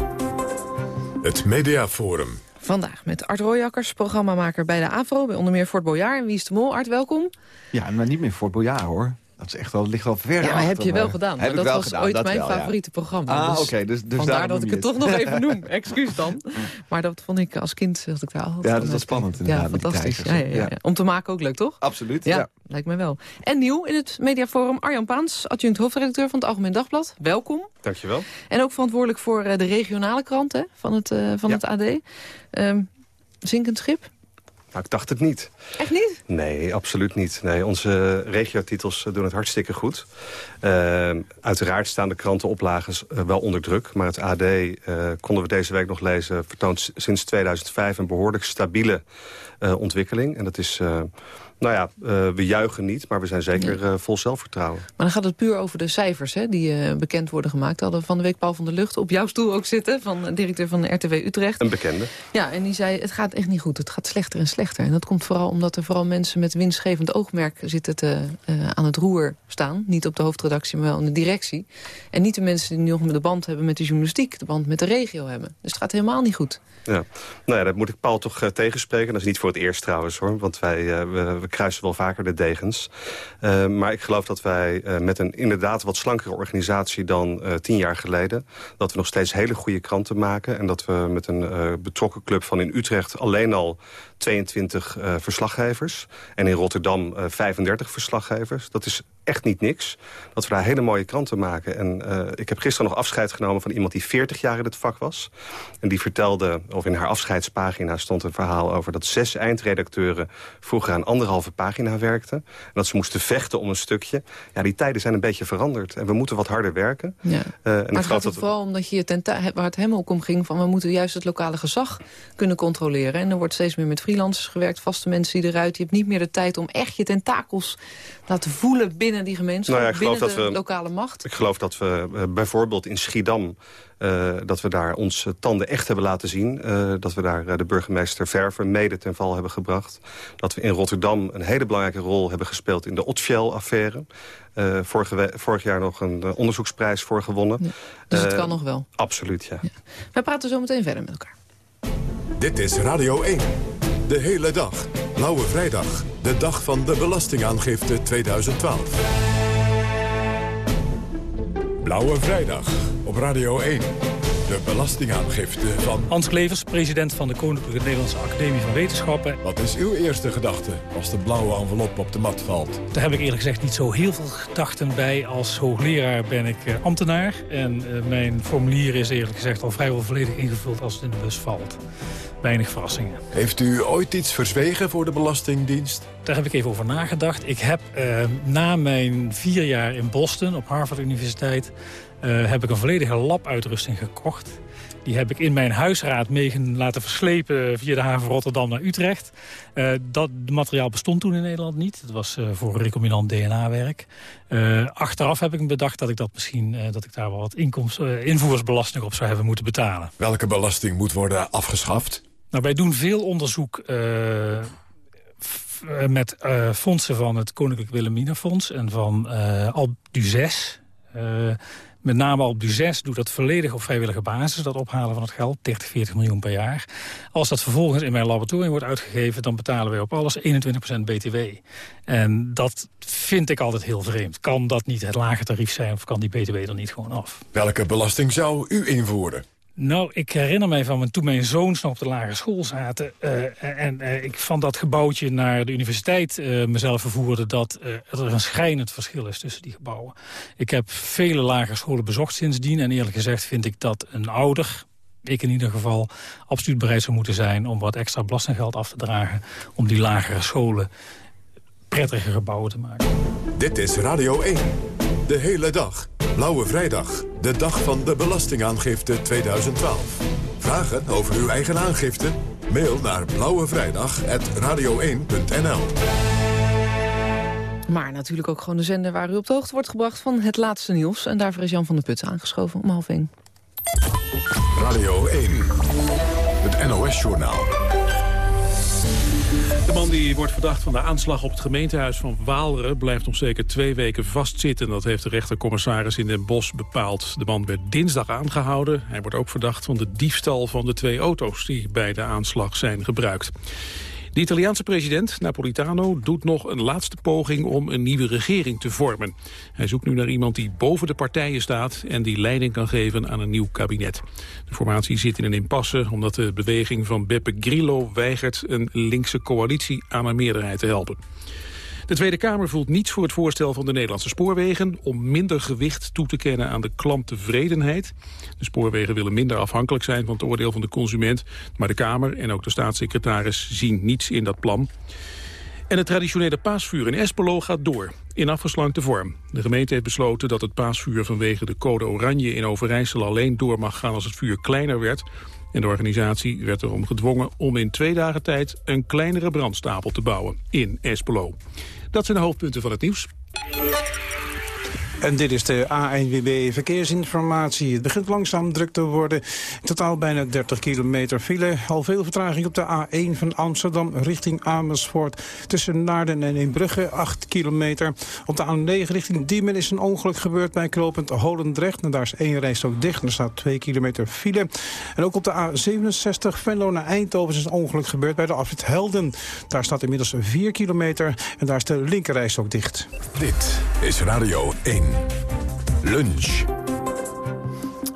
Het Mediaforum. Vandaag met Art Rooijakkers, programmamaker bij de AVRO... bij onder meer Fort Boyard en Wie is de Mol. Art, welkom. Ja, maar niet meer het Bojaar, hoor. Dat is echt wel, ligt wel ver Ja, maar heb je wel me. gedaan. Heb Maar ik dat wel was gedaan, ooit dat mijn wel, ja. favoriete programma. Ah, dus oké, dus, dus vandaar daarom dat ik het toch nog even noem. Excuus dan. Maar dat vond ik als kind, zat ik daar altijd Ja, dat is wel spannend Ja, inderdaad, die fantastisch. Ja, ja, ja, ja. Om te maken ook leuk, toch? Absoluut, Ja, ja. lijkt mij wel. En nieuw in het mediaforum Arjan Paans, adjunct hoofdredacteur van het Algemeen Dagblad. Welkom. Dankjewel. En ook verantwoordelijk voor eh, de regionale krant hè, van, het, eh, van Ja. het AD. Ehm, zinkend schip? Nou, ik dacht het niet. Echt niet? Nee, absoluut niet. Nee, onze regiotitels eh, doen het hartstikke goed. Eh, uiteraard staan de krantenoplages eh, wel onder druk. Maar het AD, konden we deze week nog lezen... vertoont sinds 2005 een behoorlijk stabiele ontwikkeling. En dat is... nou ja, eh, we juichen niet, maar we zijn zeker eh, vol zelfvertrouwen. Maar dan gaat het puur over de cijfers hè, die eh, bekend worden gemaakt. We hadden van de week Paul van der Lucht op jouw stoel ook zitten... van directeur van RTW Utrecht. Een bekende. Ja, en die zei, het gaat echt niet goed. Het gaat slechter en slechter. En dat komt vooral omdat er vooral mensen met winstgevend oogmerk zitten te, aan het roer staan. Niet op de hoofdredactie, maar wel in de directie. En niet de mensen die nog de band hebben met de journalistiek. De band met de regio hebben. Dus het gaat helemaal niet goed. Ja. Nou ja, dat moet ik Paul toch tegenspreken. Dat is niet voor het eerst trouwens hoor. Want wij we, we kruisen wel vaker de degens. Eh, maar ik geloof dat wij eh, met een inderdaad wat slankere organisatie dan eh, tien jaar geleden... dat we nog steeds hele goede kranten maken. En dat we met een betrokken club van in Utrecht alleen al 22 eh, verslaggevers. En in Rotterdam eh 35 verslaggevers. Dat is echt niet niks. Dat we daar hele mooie kranten maken. En eh, ik heb gisteren nog afscheid genomen van iemand die 40 jaar in het vak was. En die vertelde, of in haar afscheidspagina stond een verhaal over... dat zes eindredacteuren vroeger aan anderhalve pagina werkten. En dat ze moesten vechten om een stukje. Ja, die tijden zijn een beetje veranderd. En we moeten wat harder werken. Ja. Eh, en maar het gaat dat vooral omdat je ten ta- waar het hem ook om ging... van we moeten juist het lokale gezag kunnen controleren. En er wordt steeds meer met freelancers gewerkt, vaste mensen die eruit. Je hebt niet meer de tijd om echt je tentakels te laten voelen binnen die gemeenschap. Nou ja, ik geloof binnen dat de we- lokale macht. Ik geloof dat we eh, bijvoorbeeld in Schiedam... eh, dat we daar onze tanden echt hebben laten zien. Eh, dat we daar de burgemeester Verver mede ten val hebben gebracht. Dat we in Rotterdam een hele belangrijke rol hebben gespeeld... in de Otfiel-affaire. Eh, vorige vorig jaar nog een onderzoeksprijs voor gewonnen. Dus het kan nog wel. Absoluut, ja. Wij praten zo meteen verder met elkaar. Dit is Radio 1. De hele dag. Blauwe Vrijdag. De dag van de belastingaangifte 2012. Blauwe Vrijdag op Radio 1. De belastingaangifte van... Hans Klevers, president van de Koninklijke Nederlandse Academie van Wetenschappen. Wat is uw eerste gedachte als de blauwe envelop op de mat valt? Daar heb ik eerlijk gezegd niet zo heel veel gedachten bij. Als hoogleraar ben ik eh, ambtenaar. En eh, mijn formulier is eerlijk gezegd al vrijwel volledig ingevuld als het in de bus valt. Weinig verrassingen. Heeft u ooit iets verzwegen voor de Belastingdienst? Daar heb ik even over nagedacht. Ik heb eh, na mijn vier jaar in Boston op Harvard Universiteit... eh, heb ik een volledige labuitrusting gekocht. Die heb ik in mijn huisraad mee laten verslepen via de haven Rotterdam naar Utrecht. Eh, dat materiaal bestond toen in Nederland niet. Dat was voor recombinant DNA-werk. Achteraf heb ik me bedacht dat ik, dat misschien, dat ik daar wel wat inkomst, invoersbelasting op zou hebben moeten betalen. Welke belasting moet worden afgeschaft? Nou, wij doen veel onderzoek eh, eh, met eh, fondsen van het Koninklijk Wilhelminafonds en van d'Huez. Eh, Met name du 6 doet dat volledig op vrijwillige basis, dat ophalen van het geld, 30, 40 miljoen per jaar. Als dat vervolgens in mijn laboratorium wordt uitgegeven, dan betalen wij op alles 21% btw. En dat vind ik altijd heel vreemd. Kan dat niet het lage tarief zijn of kan die btw er niet gewoon af? Welke belasting zou u invoeren? Nou, ik herinner mij van toen mijn zoons nog op de lagere school zaten... Uh, en uh, ik van dat gebouwtje naar de universiteit uh, mezelf vervoerde... dat er een schrijnend verschil is tussen die gebouwen. Ik heb vele lagere scholen bezocht sindsdien... en eerlijk gezegd vind ik dat een ouder, ik in ieder geval... absoluut bereid zou moeten zijn om wat extra belastinggeld af te dragen... om die lagere scholen prettige gebouwen te maken. Dit is Radio 1. De hele dag. Blauwe Vrijdag. De dag van de Belastingaangifte 2012. Vragen over uw eigen aangifte? Mail naar blauwevrijdag.radio1.nl Maar natuurlijk ook gewoon de zender waar u op de hoogte wordt gebracht van het laatste nieuws. En daarvoor is Jan van der Putten aangeschoven om half één. Radio 1. Het NOS-journaal. De man die wordt verdacht van de aanslag op het gemeentehuis van Waalre... blijft nog zeker twee weken vastzitten. Dat heeft de rechtercommissaris in Den Bosch bepaald. De man werd dinsdag aangehouden. Hij wordt ook verdacht van de diefstal van de twee auto's... die bij de aanslag zijn gebruikt. De Italiaanse president, Napolitano, doet nog een laatste poging om een nieuwe regering te vormen. Hij zoekt nu naar iemand die boven de partijen staat en die leiding kan geven aan een nieuw kabinet. De formatie zit in een impasse omdat de beweging van Beppe Grillo weigert een linkse coalitie aan een meerderheid te helpen. De Tweede Kamer voelt niets voor het voorstel van de Nederlandse spoorwegen... om minder gewicht toe te kennen aan de klanttevredenheid. De spoorwegen willen minder afhankelijk zijn van het oordeel van de consument... maar de Kamer en ook de staatssecretaris zien niets in dat plan. En het traditionele paasvuur in Espelo gaat door, in afgeslankte vorm. De gemeente heeft besloten dat het paasvuur vanwege de code oranje in Overijssel alleen door mag gaan als het vuur kleiner werd. En de organisatie werd erom gedwongen om in twee dagen tijd een kleinere brandstapel te bouwen in Espelo. Dat zijn de hoofdpunten van het nieuws. En dit is de ANWB Verkeersinformatie. Het begint langzaam druk te worden. Totaal bijna 30 kilometer file. Al veel vertraging op de A1 van Amsterdam richting Amersfoort. Tussen Naarden en Inbrugge, 8 kilometer. Op de A9 richting Diemen is een ongeluk gebeurd bij knooppunt Holendrecht. En daar is één reis ook dicht er staat 2 kilometer file. En ook op de A67 Venlo naar Eindhoven is een ongeluk gebeurd bij de afrit Helden. Daar staat inmiddels 4 kilometer en daar is de linkerreis ook dicht. Dit is Radio 1. Lunch.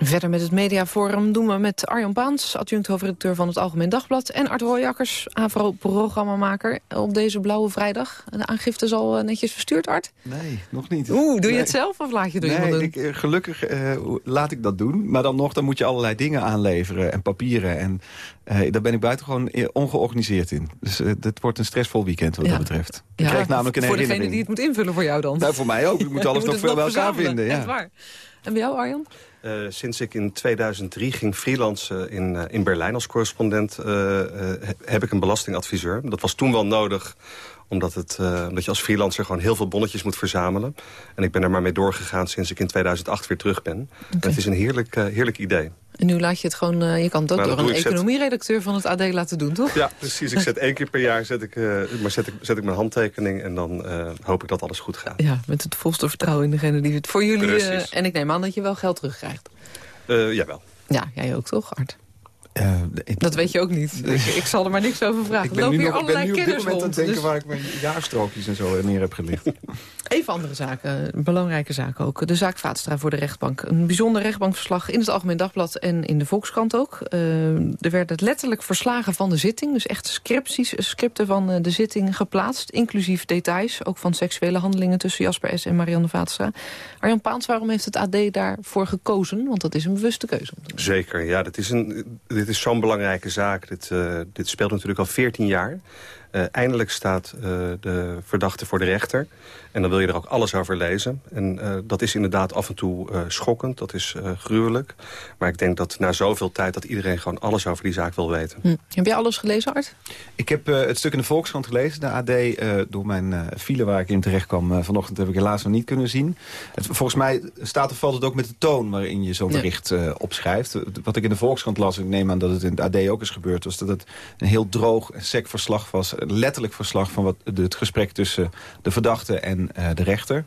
Verder met het mediaforum doen we met Arjan Baans, adjunct-hoofdredacteur van het Algemeen Dagblad... en Art Rooijakkers, AVRO-programmamaker op deze Blauwe Vrijdag. De aangifte is al netjes verstuurd, Art? Nee, nog niet. Oeh, doe je het zelf of laat je het Nee, iemand doen? ik, eh, gelukkig eh, laat ik dat doen. Maar dan nog, dan moet je allerlei dingen aanleveren en papieren. En eh, daar ben ik buitengewoon eh, ongeorganiseerd in. Dus eh, het wordt een stressvol weekend wat Ja. dat betreft. Ik Ja, krijg namelijk een voor degene die het moet invullen voor jou dan. Nou, voor mij ook. Ik moet alles nog veel bij elkaar verzamelen, vinden. Echt Ja. waar. En bij jou, Arjan? Eh, sinds ik in 2003 ging freelancen in, eh, in Berlijn als correspondent... eh, heb ik een belastingadviseur. Dat was toen wel nodig omdat, het, eh, omdat je als freelancer gewoon heel veel bonnetjes moet verzamelen. En ik ben er maar mee doorgegaan sinds ik in 2008 weer terug ben. En het is een heerlijk, eh, heerlijk idee. En nu laat je het gewoon, eh, je kan het ook door een ik, zet- economieredacteur van het AD laten doen, toch? Ja, precies. Ik zet één keer per jaar zet ik, maar zet ik, zet ik mijn handtekening... en dan hoop ik dat alles goed gaat. Ja, met het volste vertrouwen in degene die het voor jullie... en ik neem aan dat je wel geld terugkrijgt. Eh, jawel. Ja, jij ook toch, Art? Eh, Dat weet je ook niet. Ik, ik zal er maar niks over vragen. Ik Er ben nu, hier nog, ik ben nu op dit moment aan het denken dus- waar ik mijn jaarstrookjes en zo neer heb gelegd. Even andere zaken, belangrijke zaken ook. De zaak Vaatstra voor de rechtbank. Een bijzonder rechtbankverslag in het Algemeen Dagblad en in de Volkskrant ook. Eh, er werden letterlijk verslagen van de zitting. Dus echt scripties, scripten van eh, de zitting geplaatst. Inclusief details, ook van seksuele handelingen tussen Jasper S. en Marianne Vaatstra. Arjan Paans, waarom heeft het AD daarvoor gekozen? Want dat is een bewuste keuze. Zeker, ja. Dat is een, dit is zo'n belangrijke zaak. Dit, eh, dit speelt natuurlijk al 14 jaar. Eh, eindelijk staat eh, de verdachte voor de rechter. En dan wil je er ook alles over lezen. En eh, dat is inderdaad af en toe eh, schokkend. Dat is eh, gruwelijk. Maar ik denk dat na zoveel tijd... dat iedereen gewoon alles over die zaak wil weten. Hm. Heb jij alles gelezen, Art? Ik heb eh, het stuk in de Volkskrant gelezen, de AD. eh, door mijn eh, file waar ik in terecht kwam vanochtend heb ik helaas nog niet kunnen zien. Het, volgens mij staat of valt het ook met de toon waarin je zo'n Ja. bericht eh, opschrijft. Wat ik in de Volkskrant las, ik neem aan dat het in het AD ook is gebeurd... was dat het een heel droog en sec verslag was. Letterlijk verslag van wat, het gesprek tussen de verdachte en de rechter.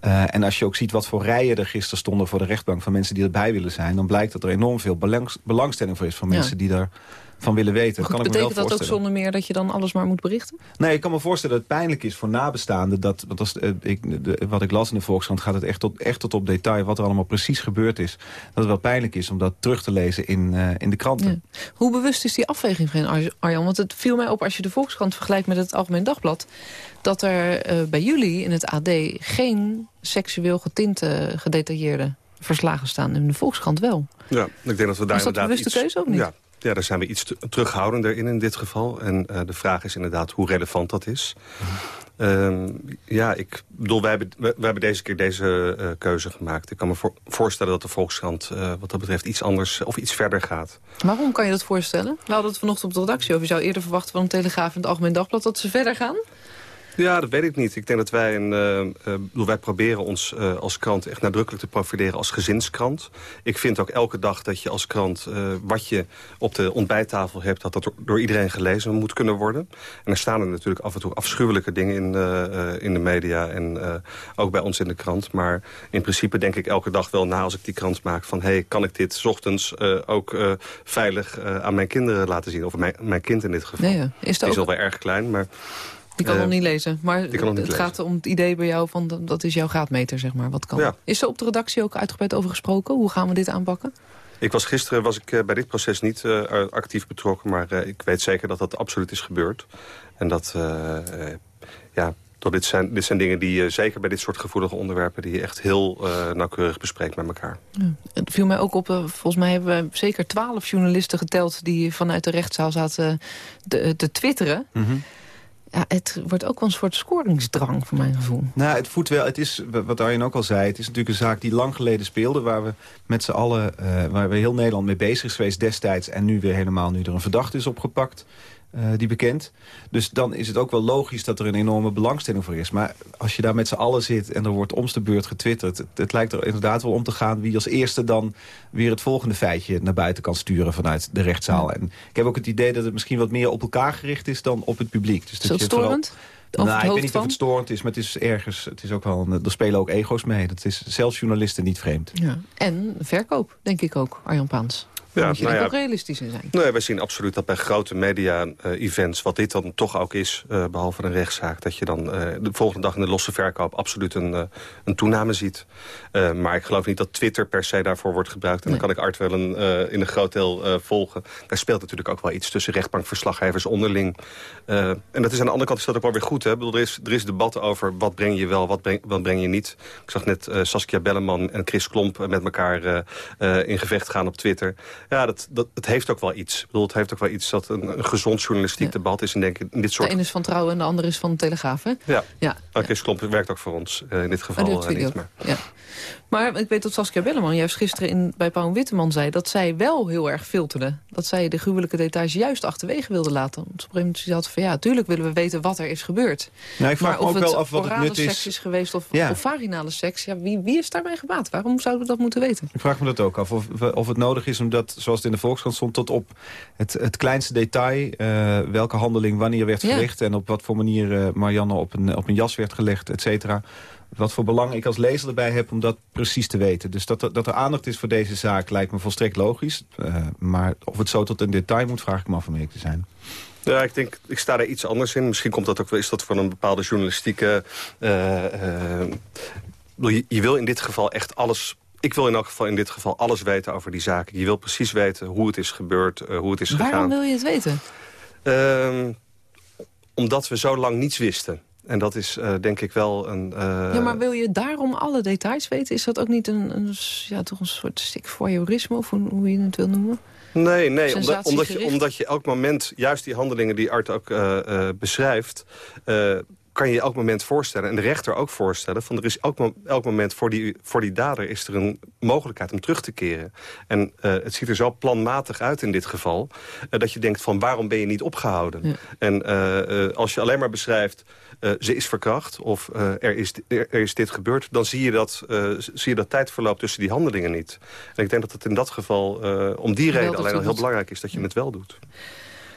en als je ook ziet wat voor rijen er gisteren stonden voor de rechtbank... van mensen die erbij willen zijn... dan blijkt dat er enorm veel belangstelling voor is... van mensen die daar van willen weten. Goed, kan betekent dat ook zonder meer dat je dan alles maar moet berichten? Nee, ik kan me voorstellen dat het pijnlijk is voor nabestaanden. Dat, want als, uh, ik, de, wat ik las in de Volkskrant gaat het echt tot, echt tot op detail... wat er allemaal precies gebeurd is. Dat het wel pijnlijk is om dat terug te lezen in, uh, in de kranten. Hoe bewust is die afweging van Arjan? Want het viel mij op als je de Volkskrant vergelijkt met het Algemeen Dagblad... dat er uh, bij jullie in het AD geen seksueel getinte gedetailleerde verslagen staan. In de Volkskrant wel. Ja, ik denk dat we daar dat inderdaad bewuste iets... keuze ook niet? Ja, ja, daar zijn we iets terughoudender in in dit geval. En uh, de vraag is inderdaad hoe relevant dat is. Uh, ja, ik bedoel, wij hebben, wij hebben deze keer deze uh, keuze gemaakt. Ik kan me voor, voorstellen dat de Volkskrant uh, wat dat betreft iets anders of iets verder gaat. Waarom kan je dat voorstellen? We hadden het vanochtend op de redactie over. Je zou eerder verwachten van een Telegraaf en het Algemeen Dagblad dat ze verder gaan? Ja, dat weet ik niet. Ik denk dat wij, een, uh, uh, wij proberen ons uh, als krant echt nadrukkelijk te profileren als gezinskrant. Ik vind ook elke dag dat je als krant wat je op de ontbijttafel hebt... dat dat door iedereen gelezen moet kunnen worden. En er staan er natuurlijk af en toe afschuwelijke dingen in, in de media... en ook bij ons in de krant. Maar in principe denk ik elke dag wel na als ik die krant maak... van hey, kan ik dit 's ochtends ook veilig aan mijn kinderen laten zien? Of mijn, mijn kind in dit geval. Nee, ja. Is die ook... is al wel erg klein, maar... Die kan uh, nog niet lezen. Maar het lezen. gaat om het idee bij jou van dat is jouw graadmeter, zeg maar. Wat kan. Ja. Is er op de redactie ook uitgebreid over gesproken? Hoe gaan we dit aanpakken? Ik was gisteren was ik uh, bij dit proces niet uh, actief betrokken, maar ik weet zeker dat dat absoluut is gebeurd. En dat, ja, dat dit, zijn, dit zijn dingen die zeker bij dit soort gevoelige onderwerpen... die je echt heel nauwkeurig bespreekt met elkaar. Ja. Het viel mij ook op, volgens mij hebben we zeker twaalf journalisten geteld... die vanuit de rechtszaal zaten te, te twitteren... Mm -hmm. Ja, het wordt ook wel een soort scoringsdrang, voor mijn gevoel. Nou, het voedt wel. Het is, wat Arjen ook al zei, het is natuurlijk een zaak die lang geleden speelde... waar we met z'n allen, uh, waar we heel Nederland mee bezig geweest destijds... en nu weer helemaal, nu er een verdachte is opgepakt... Uh, die bekend. Dus dan is het ook wel logisch dat er een enorme belangstelling voor is. Maar als je daar met z'n allen zit en er wordt om de beurt getwitterd... Het, het, lijkt er inderdaad wel om te gaan wie als eerste dan weer het volgende feitje naar buiten kan sturen vanuit de rechtszaal. En ik heb ook het idee dat het misschien wat meer op elkaar gericht is dan op het publiek. Dus dat dat je storend? Nou, ik weet niet of het storend is, maar het is ergens. Het is ook wel. Een, er spelen ook ego's mee. Dat is zelfs journalisten niet vreemd. Ja. En verkoop, denk ik ook, Arjan Paans. Daar moet je nou ja, ook realistisch in zijn. Nee, wij zien absoluut dat bij grote media-events... wat dit dan toch ook is, uh, behalve een rechtszaak... dat je dan uh, de volgende dag in de losse verkoop absoluut een, uh, een toename ziet. maar ik geloof niet dat Twitter per se daarvoor wordt gebruikt. En nee. dan kan ik Art wel een, in een groot deel volgen. Daar speelt natuurlijk ook wel iets tussen rechtbankverslaggevers onderling. en dat is aan de andere kant is dat ook wel weer goed. Hè? Ik bedoel, er, is, er is debat over wat breng je wel, wat breng, wat breng je niet. Ik zag net Saskia Belleman en Chris Klomp met elkaar in gevecht gaan op Twitter... Ja, dat, dat, het heeft ook wel iets. Ik bedoel, het heeft ook wel iets dat een, een gezond journalistiek ja. debat is. En denk ik, in dit soort... De ene is van Trouw en de andere is van de Telegraaf, hè? Ja. ja. Nou, Chris Klomp werkt ook voor ons uh, in dit geval oh, uh, niet. Maar. Ja. Maar ik weet dat Saskia Belleman juist gisteren in, bij Paul Witteman zei... dat zij wel heel erg filterde. Dat zij de gruwelijke details juist achterwege wilde laten. Op een gegeven moment had van ja, tuurlijk willen we weten wat er is gebeurd. Nou, ik vraag maar me of ook het wel af wat het nut seks is. is geweest of, Ja. of vaginale seks... Ja, wie, wie is daarbij gebaat? Waarom zouden we dat moeten weten? Ik vraag me dat ook af. Of, of het nodig is omdat, zoals het in de Volkskrant stond... tot op het, het kleinste detail, eh, welke handeling wanneer werd Ja. verricht... en op wat voor manier eh, Marianne op een, op een jas werd gelegd, et cetera. Wat voor belang ik als lezer erbij heb om dat precies te weten. Dus dat er, dat er aandacht is voor deze zaak lijkt me volstrekt logisch. Eh, maar of het zo tot een detail moet, vraag ik me af om eerlijk te zijn. Ja, ik denk, ik sta daar iets anders in. Misschien komt dat ook wel, is dat voor een bepaalde journalistieke... eh, eh, je, je wil in dit geval echt alles ik wil in elk geval in dit geval alles weten over die zaken. Je wil precies weten hoe het is gebeurd, uh, hoe het is Waarom gegaan. wil je het weten? Uh, omdat we zo lang niets wisten. En dat is uh, denk ik wel een... Uh... Ja, maar wil je daarom alle details weten? Is dat ook niet een, een ja, toch een soort stuk voyeurisme, of hoe, je het wil noemen? Nee, nee omdat, omdat, je, omdat je elk moment, juist die handelingen die Art ook uh, beschrijft... Kan je je elk moment voorstellen, en de rechter ook voorstellen... van er is elk, elk moment voor die, voor die dader is er een mogelijkheid om terug te keren. En uh, het ziet er zo planmatig uit in dit geval... Uh, dat je denkt van waarom ben je niet opgehouden? Ja. En uh, als je alleen maar beschrijft... ze is verkracht of er, is, er, er, is dit gebeurd... dan zie je, dat, zie je dat tijdverloop tussen die handelingen niet. En ik denk dat het in dat geval om die reden alleen al heel belangrijk is... dat je het wel doet.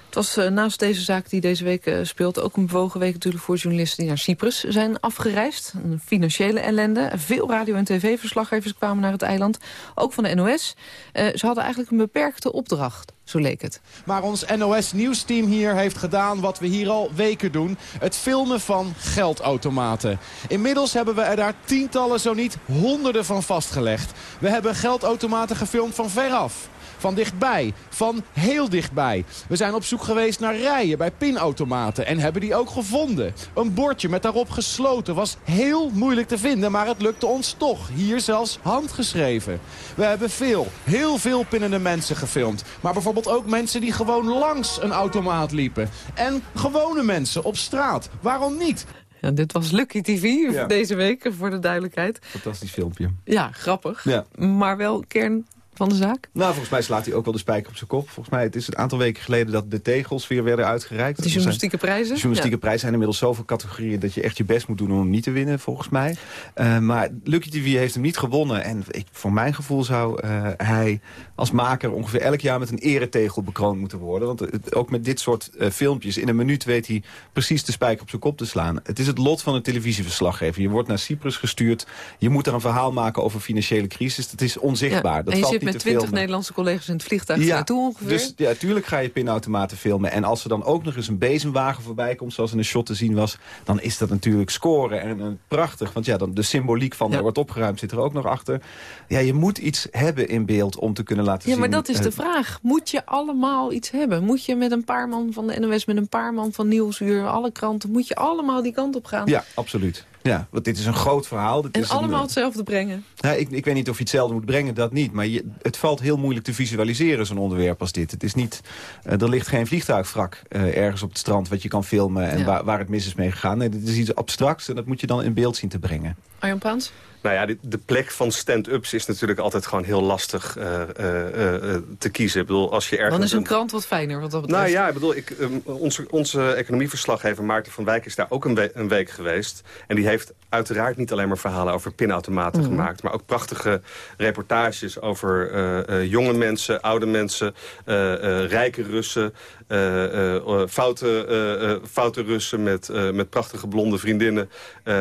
Het was uh, naast deze zaak die deze week uh, speelt... ook een bewogen week natuurlijk voor journalisten die naar Cyprus zijn afgereisd. Een financiële ellende. Veel radio- en tv-verslaggevers kwamen naar het eiland. Ook van de NOS. Uh, ze hadden eigenlijk een beperkte opdracht. Zo leek het. Maar ons NOS-nieuwsteam hier heeft gedaan wat we hier al weken doen. Het filmen van geldautomaten. Inmiddels hebben we er daar tientallen, zo niet honderden van vastgelegd. We hebben geldautomaten gefilmd van veraf. Van dichtbij, van heel dichtbij. We zijn op zoek geweest naar rijen bij pinautomaten en hebben die ook gevonden. Een bordje met daarop gesloten was heel moeilijk te vinden, maar het lukte ons toch. Hier zelfs handgeschreven. We hebben veel, heel veel pinnende mensen gefilmd. Maar bijvoorbeeld ook mensen die gewoon langs een automaat liepen. En gewone mensen op straat. Waarom niet? Ja, dit was Lucky TV ja. deze week, voor de duidelijkheid. Fantastisch filmpje. Ja, grappig. Ja. Maar wel kern van de zaak? Nou, volgens mij slaat hij ook wel de spijker op zijn kop. Volgens mij het is een aantal weken geleden dat de tegels weer werden uitgereikt. De journalistieke prijzen? De journalistieke ja. prijzen zijn inmiddels zoveel categorieën... dat je echt je best moet doen om hem niet te winnen, volgens mij. Uh, maar Lucky TV heeft hem niet gewonnen. En ik, voor mijn gevoel zou uh, hij als maker ongeveer elk jaar... met een eretegel bekroond moeten worden. Want het, ook met dit soort uh, filmpjes, in een minuut weet hij precies de spijker op zijn kop te slaan. Het is het lot van een televisieverslaggever. Je wordt naar Cyprus gestuurd. Je moet er een verhaal maken over financiële crisis. Dat is onzichtbaar. Ja, dat en je valt zit niet met filmen. Nederlandse collega's in het vliegtuig ja, naartoe ongeveer. Dus ja, tuurlijk ga je pinautomaten filmen. En als er dan ook nog eens een bezemwagen voorbij komt, zoals in een shot te zien was, dan is dat natuurlijk scoren en, en prachtig. Want ja, dan de symboliek van ja. er wordt opgeruimd zit er ook nog achter. Ja, je moet iets hebben in beeld om te kunnen laten zien. Ja, maar dat is uh, de vraag. Moet je allemaal iets hebben? Moet je met een paar man van de NOS, met een paar man van Nieuwsuur, alle kranten, moet je allemaal die kant op gaan? Ja, absoluut. Ja, want dit is een groot verhaal. Dit en is allemaal een, hetzelfde brengen? Ja, ik, ik weet niet of je hetzelfde moet brengen, dat niet. Maar je, het valt heel moeilijk te visualiseren, zo'n onderwerp als dit. Het is niet, uh, er ligt geen vliegtuigwrak uh, ergens op het strand... wat je kan filmen en ja. waar, waar het mis is mee gegaan. Nee, dit is iets abstracts en dat moet je dan in beeld zien te brengen. Arjan Paans? Nou ja, de, de plek van stand-ups is natuurlijk altijd gewoon heel lastig uh, uh, uh, te kiezen. Ik bedoel, als je ergens Dan is een krant wat fijner wat dat betreft. Nou ja, ik bedoel, ik, um, onze, onze economieverslaggever Maarten van Wijk is daar ook een, we een, week geweest. En die heeft uiteraard niet alleen maar verhalen over pinautomaten mm. gemaakt. Maar ook prachtige reportages over jonge mensen, oude mensen, rijke Russen. Foute, foute Russen met, met prachtige blonde vriendinnen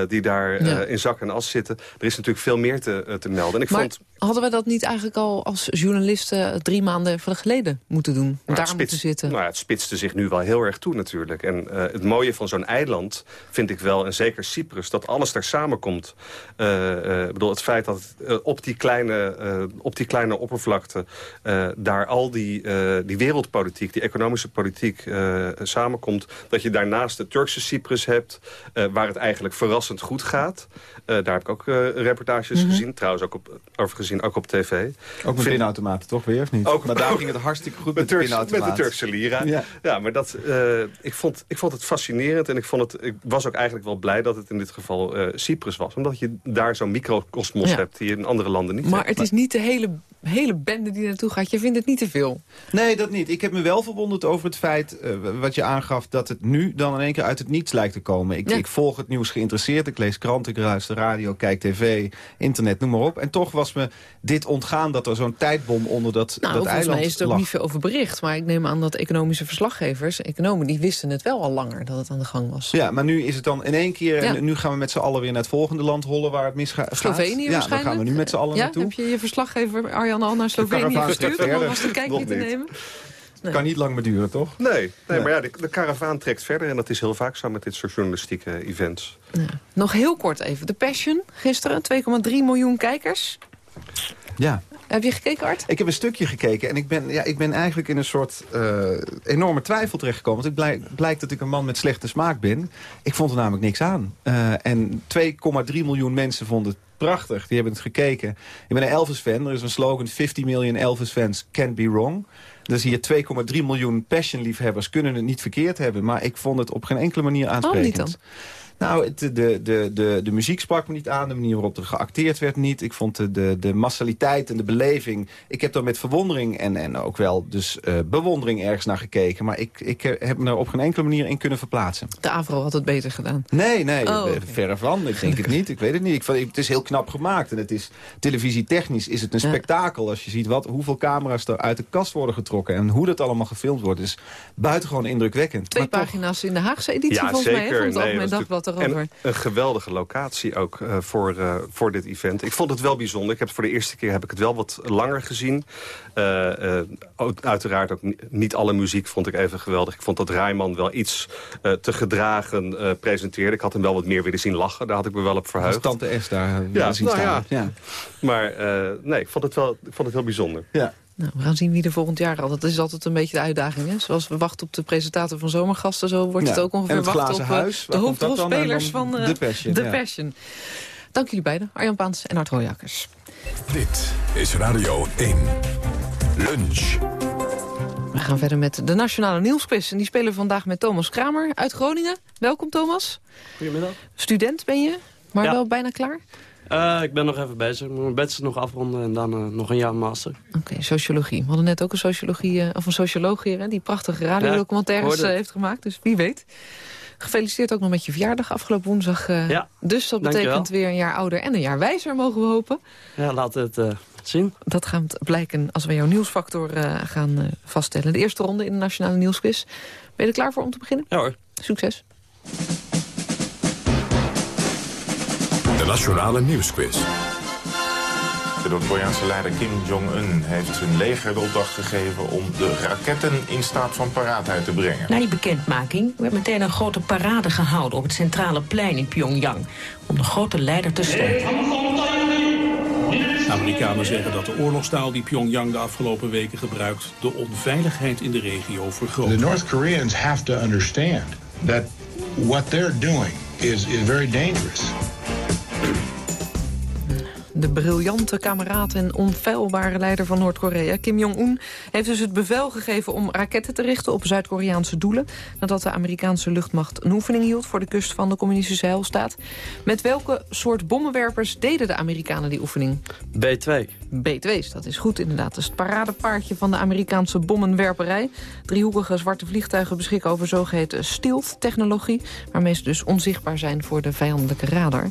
die daar ja. in zak en as zitten. Er is natuurlijk veel meer te, te melden. En ik maar vond... hadden we dat niet eigenlijk al als journalisten drie maanden geleden moeten doen? Nou, daar spits, moeten zitten? Nou het spitste zich nu wel heel erg toe natuurlijk. En uh, het mooie van zo'n eiland vind ik wel, en zeker Cyprus, dat alles daar samenkomt. Uh, uh, bedoel, het feit dat op, die kleine, op die kleine oppervlakte daar al die, die wereldpolitiek, die economische politiek samenkomt. Dat je daarnaast de Turkse Cyprus hebt, waar het eigenlijk verrassend goed gaat. daar heb ik ook reportages mm -hmm. gezien. Trouwens ook op, over gezien, ook op tv. Ook met pinautomaten, toch weer, of niet? Ook, maar daar ging het hartstikke goed met, met, Turks, met de Turkse lira. Ja, ja maar dat, uh, ik, vond, ik vond het fascinerend. En ik, vond het, ik was ook eigenlijk wel blij dat het in dit geval uh, Cyprus was. Omdat je daar zo'n microcosmos ja. hebt die je in andere landen niet maar hebt. Het maar het is niet de hele, hele bende die naartoe gaat. Je vindt het niet te veel. Nee, dat niet. Ik heb me wel verwonderd over het feit, uh, wat je aangaf... dat het nu dan in één keer uit het niets lijkt te komen. Ik, ja. ik volg het nieuws geïnteresseerd. Ik lees kranten, ik luister radio, kijk tv, internet, noem maar op. En toch was me dit ontgaan dat er zo'n tijdbom onder dat, nou, dat volgens eiland mij is er ook lag. niet veel over bericht. Maar ik neem aan dat economische verslaggevers, economen, die wisten het wel al langer dat het aan de gang was. Ja, maar nu is het dan in één keer, ja. en nu gaan we met z'n allen weer naar het volgende land hollen waar het misgaat. Slovenië ja, waarschijnlijk. dan gaan we nu met z'n allen ja, naartoe. Heb je je verslaggever Arjan al naar Slovenië gestuurd om alvast een kijkje te nemen? Nee. Kan niet lang meer duren, toch? Nee, nee, nee. maar ja, de, de karavaan trekt verder. En dat is heel vaak zo met dit soort journalistieke events. Ja. Nog heel kort even. De Passion, gisteren 2,3 miljoen kijkers. Ja. Heb je gekeken, Art? Ik heb een stukje gekeken en ik ben, ja, ik ben eigenlijk in een soort uh, enorme twijfel terechtgekomen. Want het blijk, blijkt dat ik een man met slechte smaak ben. Ik vond er namelijk niks aan. Uh, en 2,3 miljoen mensen vonden het prachtig. Die hebben het gekeken. Ik ben een Elvis-fan. Er is een slogan, 50 million Elvis-fans can't be wrong. Dus hier 2,3 miljoen Passion-liefhebbers kunnen het niet verkeerd hebben. Maar ik vond het op geen enkele manier aansprekend. Oh, niet dan? Nou, het, de, de, de, de muziek sprak me niet aan. De manier waarop er geacteerd werd niet. Ik vond de, de, de massaliteit en de beleving... Ik heb daar met verwondering en, en ook wel dus uh, bewondering ergens naar gekeken. Maar ik, ik heb me er op geen enkele manier in kunnen verplaatsen. De AVRO had het beter gedaan. Nee, nee, oh, okay. verre van. Ik denk het niet. Ik weet het niet. Ik, het is heel knap gemaakt. En het is televisietechnisch is het een spektakel. Als je ziet wat, hoeveel camera's er uit de kast worden getrokken. En hoe dat allemaal gefilmd wordt. is buitengewoon indrukwekkend. Twee maar pagina's toch... in de Haagse editie ja, volgens zeker. mij. Van het nee, Algemeen Erover. En een geweldige locatie ook uh, voor, uh, voor dit event. Ik vond het wel bijzonder. Ik heb het voor de eerste keer heb ik het wel wat langer gezien. Uh, uiteraard ook niet alle muziek vond ik even geweldig. Ik vond dat Rijman wel iets te gedragen presenteerde. Ik had hem wel wat meer willen zien lachen. Daar had ik me wel op verheugd. Tante S daar ja, zien nou, staan. Ja. ja. Maar nee, ik vond het wel, ik vond het heel bijzonder. Ja. Nou, we gaan zien wie er volgend jaar al. Dat is altijd een beetje de uitdaging. Hè? Zoals we wachten op de presentator van Zomergasten... zo wordt het ook ongeveer wachten op huis, de hoofdrolspelers van uh, The Passion. The Passion. Dank jullie beiden, Arjan Paans en Art Rooijakkers. Dit is Radio 1. Lunch. We gaan verder met de Nationale Nieuwsquiz. En die spelen vandaag met Thomas Kramer uit Groningen. Welkom, Thomas. Goedemiddag. Student ben je, maar ja. wel bijna klaar? Uh, ik ben nog even bezig. Ik moet mijn bachelor nog afronden en dan uh, nog een jaar master. Oké, okay, sociologie. We hadden net ook een, sociologie, uh, of een socioloog hier... Hè, die prachtige radiodocumentaires ja, heeft gemaakt. Dus wie weet. Gefeliciteerd ook nog met je verjaardag afgelopen woensdag. ja, dus dat betekent weer een jaar ouder en een jaar wijzer, mogen we hopen. Ja, laten we het zien. Dat gaat blijken als we jouw nieuwsfactor gaan vaststellen. De eerste ronde in de Nationale Nieuwsquiz. Ben je er klaar voor om te beginnen? Ja hoor. Succes. De Nationale Nieuwsquiz. De Noord-Koreaanse leider Kim Jong-un heeft zijn leger de opdracht gegeven... om de raketten in staat van paraatheid te brengen. Na die bekendmaking werd meteen een grote parade gehouden... op het centrale plein in Pyongyang... om de grote leider te steunen. De Amerikanen zeggen dat de oorlogstaal die Pyongyang de afgelopen weken gebruikt... de onveiligheid in de regio vergroot. The North Koreans have to understand that what they're doing is, is very dangerous. Thank you. De briljante kameraad en onfeilbare leider van Noord-Korea, Kim Jong-un... heeft dus het bevel gegeven om raketten te richten op Zuid-Koreaanse doelen... nadat de Amerikaanse luchtmacht een oefening hield voor de kust van de communistische heilstaat. Met welke soort bommenwerpers deden de Amerikanen die oefening? B-2. B-2's, dat is goed inderdaad. Dat is het paradepaardje van de Amerikaanse bommenwerperij. Driehoekige zwarte vliegtuigen beschikken over zogeheten stealth-technologie... waarmee ze dus onzichtbaar zijn voor de vijandelijke radar.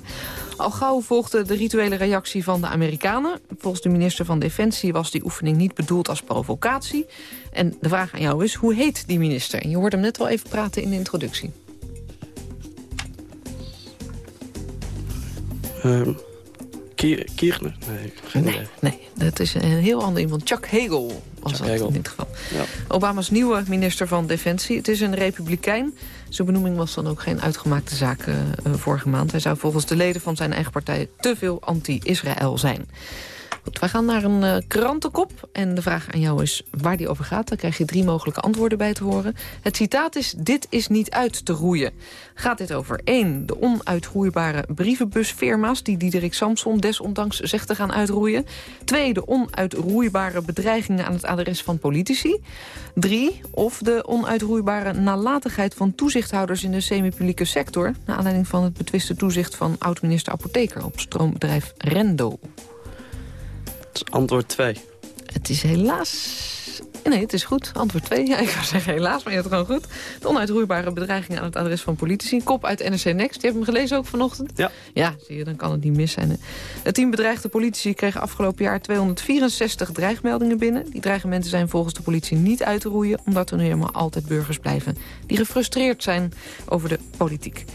Al gauw volgde de rituele reactie van de Amerikanen. Volgens de minister van Defensie was die oefening niet bedoeld als provocatie. En de vraag aan jou is, hoe heet die minister? En je hoort hem net wel even praten in de introductie. Uh, Kirchner? Nee, geen nee, idee. Nee, dat is een heel ander iemand. Chuck Hagel was Chuck dat Hagel. in dit geval. Ja. Obama's nieuwe minister van Defensie. Het is een republikein. Zijn benoeming was dan ook geen uitgemaakte zaak uh, vorige maand. Hij zou volgens de leden van zijn eigen partij te veel anti-Israël zijn. Goed, wij gaan naar een uh, krantenkop. En de vraag aan jou is waar die over gaat. Daar krijg je drie mogelijke antwoorden bij te horen. Het citaat is, dit is niet uit te roeien. Gaat dit over 1. De onuitroeibare brievenbusfirma's... die Diederik Samson desondanks zegt te gaan uitroeien. 2. De onuitroeibare bedreigingen aan het adres van politici. 3. Of de onuitroeibare nalatigheid van toezichthouders... in de semi-publieke sector... naar aanleiding van het betwiste toezicht van oud-minister Apotheker... op stroombedrijf Rendo antwoord 2. Het is helaas... Nee, het is goed. Antwoord 2. Ja, ik zou zeggen helaas, maar je hebt het gewoon goed. De onuitroeibare bedreigingen aan het adres van politici. Kop uit NRC Next. Je hebt hem gelezen ook vanochtend? Ja. Ja, zie je, dan kan het niet mis zijn. Het team bedreigde politici kreeg afgelopen jaar 264 dreigmeldingen binnen. Die dreigementen zijn volgens de politie niet uit te roeien... omdat er nu helemaal altijd burgers blijven die gefrustreerd zijn over de politiek.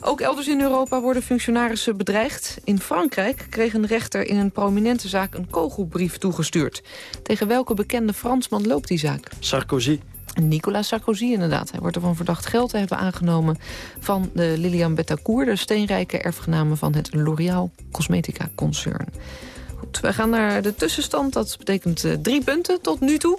Ook elders in Europa worden functionarissen bedreigd. In Frankrijk kreeg een rechter in een prominente zaak een kogelbrief toegestuurd. Tegen welke bekende Fransman loopt die zaak? Sarkozy. Nicolas Sarkozy inderdaad. Hij wordt ervan verdacht geld te hebben aangenomen van de Lilian Bettencourt... de steenrijke erfgename van het L'Oréal Cosmetica Concern. Goed, we gaan naar de tussenstand. Dat betekent uh, drie punten tot nu toe.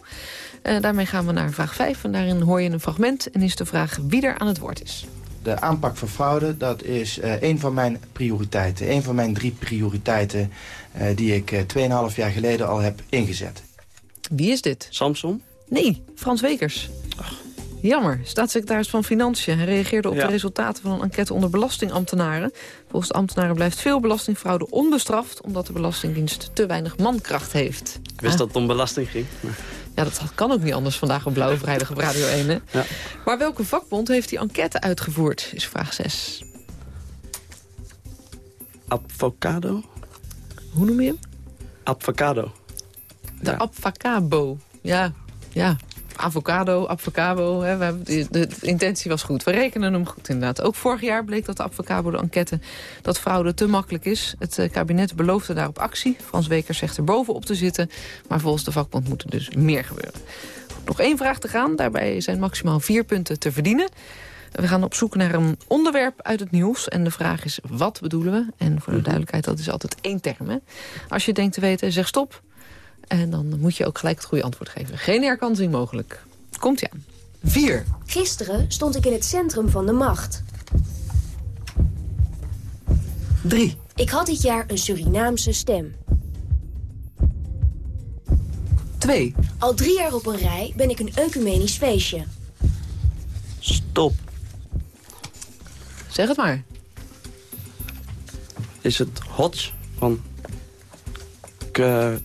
Uh, daarmee gaan we naar vraag 5 en daarin hoor je een fragment... en is de vraag wie er aan het woord is. De aanpak van fraude, dat is uh, een van mijn prioriteiten. Een van mijn drie prioriteiten die ik 2,5 jaar geleden al heb ingezet. Wie is dit? Samson? Nee, Frans Wekers. Ach. Jammer. Staatssecretaris van Financiën Hij reageerde op Ja. de resultaten van een enquête onder belastingambtenaren. Volgens de ambtenaren blijft veel belastingfraude onbestraft... omdat de Belastingdienst te weinig mankracht heeft. Ik wist dat het om belasting ging. maar- Ja, dat kan ook niet anders vandaag op Blauwe Vrijdag op Radio 1. Hè? Ja. Maar welke vakbond heeft die enquête uitgevoerd, is vraag 6. Avocado? Hoe noem je hem? Avocado. De Abfacabo. Ja, ja. Avocado, avocado. Hè. We hebben, de, de, de intentie was goed. We rekenen hem goed inderdaad. Ook vorig jaar bleek dat de avocado de enquête dat fraude te makkelijk is. Het eh, kabinet beloofde daarop actie. Frans Wekers zegt er bovenop te zitten. Maar volgens de vakbond moet er dus meer gebeuren. Nog één vraag te gaan. Daarbij zijn maximaal vier punten te verdienen. We gaan op zoek naar een onderwerp uit het nieuws. En de vraag is, wat bedoelen we? En voor de duidelijkheid, dat is altijd één term. Hè? Als je denkt te weten, zeg stop. En dan moet je ook gelijk het goede antwoord geven. Geen herkansing mogelijk. Komt ie aan. Vier. Gisteren stond ik in het centrum van de macht. Drie. Ik had dit jaar een Surinaamse stem. Twee. Al drie jaar op een rij ben ik een ecumenisch feestje. Stop. Zeg het maar. Is het Hodge van... K-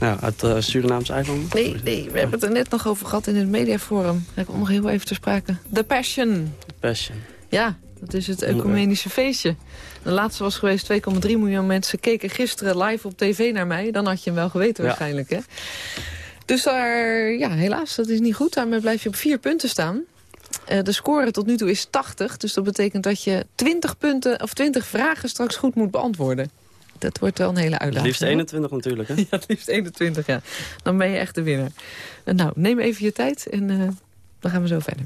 ja, uit de Surinaamse eilanden? Nee, nee, we hebben het er net nog over gehad in het mediaforum. Ik kom nog heel even te sprake. The Passion. Passion. Ja, dat is het ecumenische feestje. De laatste was geweest, 2,3 miljoen mensen keken gisteren live op tv naar mij. Dan had je hem wel geweten Ja. waarschijnlijk, hè? Dus daar, ja, helaas, dat is niet goed. Daarmee blijf je op vier punten staan. Eh, de score tot nu toe is 80. Dus dat betekent dat je 20 punten of 20 vragen straks goed moet beantwoorden. Dat wordt wel een hele Het uitdaging. liefst hoor. 21 natuurlijk, hè? Ja, het liefst 21, ja. Dan ben je echt de winnaar. Eh, nou, neem even je tijd en eh, dan gaan we zo verder.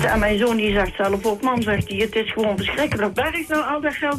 Ja, mijn zoon die zegt zelf ook, mam zegt hij, het is gewoon verschrikkelijk. Waar is nou al dat geld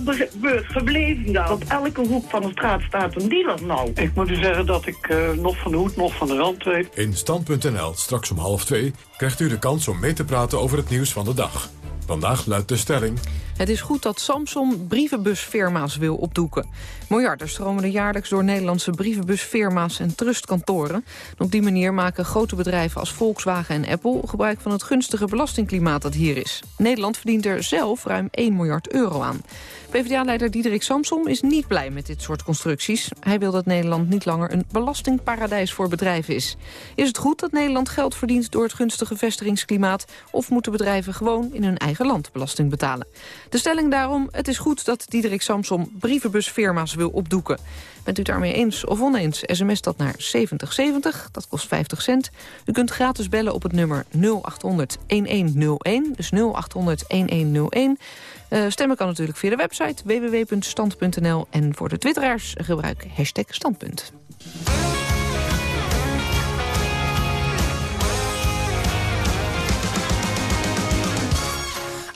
gebleven dan? Op elke hoek van de straat staat een dealer nou. Ik moet u zeggen dat ik eh, nog van de hoed, nog van de rand weet. In Stand.nl, straks om half twee, krijgt u de kans om mee te praten over het nieuws van de dag. Vandaag luidt de stelling... Het is goed dat Samsung brievenbusfirma's wil opdoeken. Miljarden stromen er jaarlijks door Nederlandse brievenbusfirma's en trustkantoren. En op die manier maken grote bedrijven als Volkswagen en Apple... gebruik van het gunstige belastingklimaat dat hier is. Nederland verdient er zelf ruim 1 miljard euro aan. PvdA-leider Diederik Samsom is niet blij met dit soort constructies. Hij wil dat Nederland niet langer een belastingparadijs voor bedrijven is. Is het goed dat Nederland geld verdient door het gunstige vestigingsklimaat... of moeten bedrijven gewoon in hun eigen land belasting betalen? De stelling daarom, het is goed dat Diederik Samsom brievenbusfirma's wil opdoeken. Bent u daarmee eens of oneens, sms dat naar 7070, dat kost 50 cent. U kunt gratis bellen op het nummer 0800-1101, dus 0800-1101. Eh, stemmen kan natuurlijk via de website www.stand.nl. En voor de twitteraars gebruik hashtag standpunt.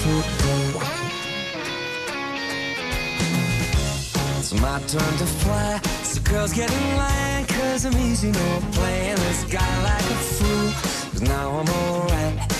beautiful. It's my turn to fly. So girls get in line, cause I'm easy, no playing this guy like a fool. Now I'm alright.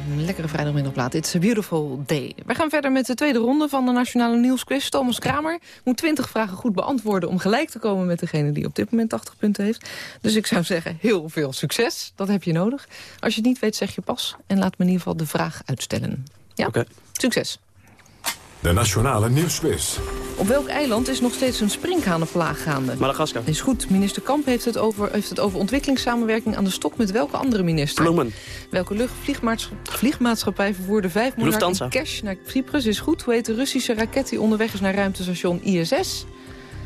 lekkere vrijdagmiddagplaat. It's a beautiful day. We gaan verder met de tweede ronde van de Nationale Nieuwsquiz. Thomas Kramer moet 20 vragen goed beantwoorden... om gelijk te komen met degene die op dit moment 80 punten heeft. Dus ik zou zeggen, heel veel succes. Dat heb je nodig. Als je het niet weet, zeg je pas. En laat me in ieder geval de vraag uitstellen. Ja? Succes. De Nationale Nieuwsquiz. Op welk eiland is nog steeds een sprinkhanenplaag gaande? Madagaskar. Is goed. Minister Kamp heeft het, over, heeft het over ontwikkelingssamenwerking aan de stok met welke andere minister? Bloemen. Welke luchtvliegmaatschappij vliegmaatschappij vervoerde 5 miljard in cash naar Cyprus? Is goed. Hoe heet de Russische raket die onderweg is naar ruimtestation ISS?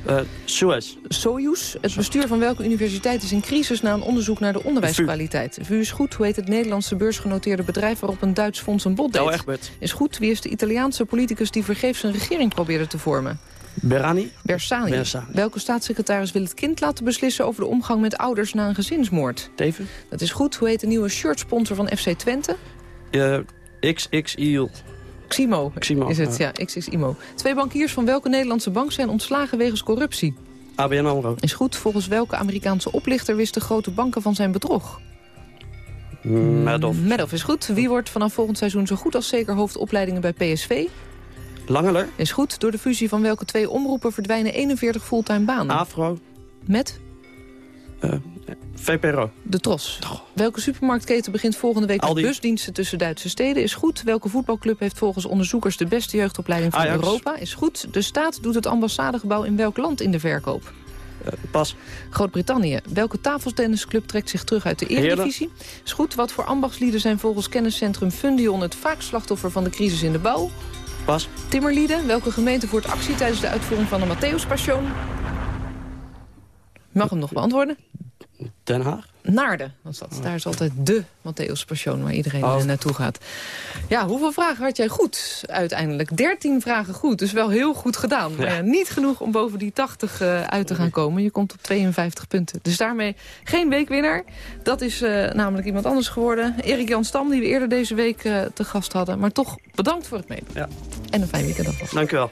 Uh, Suez. Soyuz. Het bestuur van welke universiteit is in crisis na een onderzoek naar de onderwijskwaliteit? VU is goed. Hoe heet het Nederlandse beursgenoteerde bedrijf waarop een Duits fonds een bod deed? Douwe Egberts. Is goed. Wie is de Italiaanse politicus die vergeefs een regering probeerde te vormen? Berani. Bersani. Bersani. Welke staatssecretaris wil het kind laten beslissen over de omgang met ouders na een gezinsmoord? Teven. Dat is goed. Hoe heet de nieuwe shirtsponsor van FC Twente? Uh, XXIL. Ximo, Ximo, is het, ja, XXIMO. Twee bankiers van welke Nederlandse bank zijn ontslagen wegens corruptie? ABN AMRO. Is goed. Volgens welke Amerikaanse oplichter wisten grote banken van zijn bedrog? Madoff. Madoff is goed. Wie wordt vanaf volgend seizoen zo goed als zeker hoofdopleidingen bij PSV? Langeler. Is goed. Door de fusie van welke twee omroepen verdwijnen 41 fulltime banen? Afro. Met? Uh, VPRO. De Tros. Welke supermarktketen begint volgende week met busdiensten tussen Duitse steden? Is goed. Welke voetbalclub heeft volgens onderzoekers de beste jeugdopleiding van Ajax. Europa? Is goed. De staat doet het ambassadegebouw in welk land in de verkoop? Uh, pas. Groot-Brittannië. Welke tafeltennisclub trekt zich terug uit de Eredivisie? Is goed. Wat voor ambachtslieden zijn volgens kenniscentrum Fundion het vaak slachtoffer van de crisis in de bouw? Pas. Timmerlieden. Welke gemeente voert actie tijdens de uitvoering van de Matthäuspassion? Mag hem nog beantwoorden? Den Haag. Naarden was dat. Daar is altijd de Matthäus Passion waar iedereen Oh. eh, naartoe gaat. Ja, hoeveel vragen had jij goed uiteindelijk? 13 vragen goed, dus wel heel goed gedaan. Maar ja, niet genoeg om boven die 80 eh, uit te gaan komen. Je komt op 52 punten. Dus daarmee geen weekwinnaar. Dat is eh, namelijk iemand anders geworden. Erik Jan Stam, die we eerder deze week te gast hadden. Maar toch bedankt voor het meedoen. Ja. En een fijn weekend alvast. Dank u wel.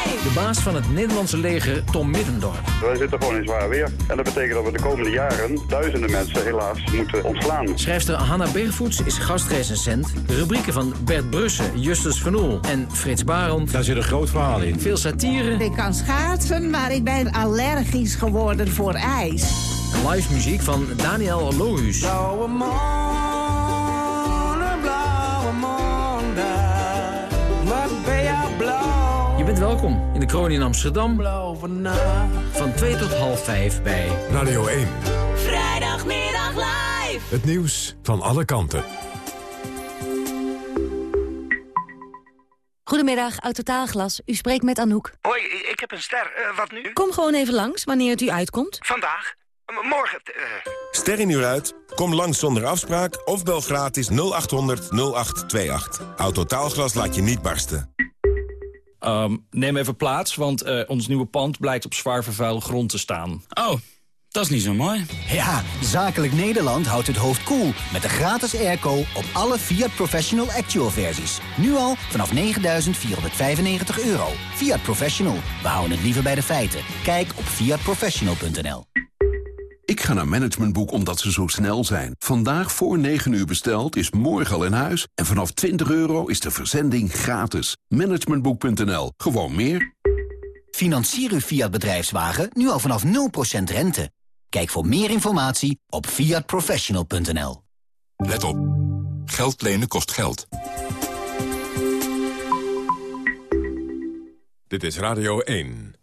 De baas van het Nederlandse leger, Tom Middendorp. Wij zitten gewoon in zwaar weer. En dat betekent dat we de komende jaren duizenden mensen helaas moeten ontslaan. Schrijfster Hanna Bergvoets is gastrecensent. De rubrieken van Bert Brussen, Justus Van Oel en Frits Barend. Daar zit een groot verhaal in. Veel satire. Ik kan schaatsen, maar ik ben allergisch geworden voor ijs. Live muziek van Daniel Lohuus. Welkom in de kroon in Amsterdam. Van 2 tot half 5 bij Radio 1. Vrijdagmiddag live. Het nieuws van alle kanten. Goedemiddag, Autotaalglas. U spreekt met Anouk. Hoi, ik heb een ster. Uh, wat nu? Kom gewoon even langs, wanneer het u uitkomt. Vandaag? M morgen? Uh... Ster in uur uit? Kom langs zonder afspraak of bel gratis 0800 0828. Autotaalglas laat je niet barsten. Um, neem even plaats, want uh, ons nieuwe pand blijkt op zwaar vervuilde grond te staan. Oh, Dat is niet zo mooi. Ja, Zakelijk Nederland houdt het hoofd koel cool met de gratis airco op alle Fiat Professional Actual versies. Nu al vanaf 9.495 euro. Fiat Professional, we houden het liever bij de feiten. Kijk op fiatprofessional.nl. Ik ga naar Managementboek omdat ze zo snel zijn. Vandaag voor 9 uur besteld is morgen al in huis. En vanaf 20 euro is de verzending gratis. Managementboek.nl. Gewoon meer. Financier uw Fiat bedrijfswagen nu al vanaf 0% rente. Kijk voor meer informatie op fiatprofessional.nl. Let op. Geld lenen kost geld. Dit is Radio 1.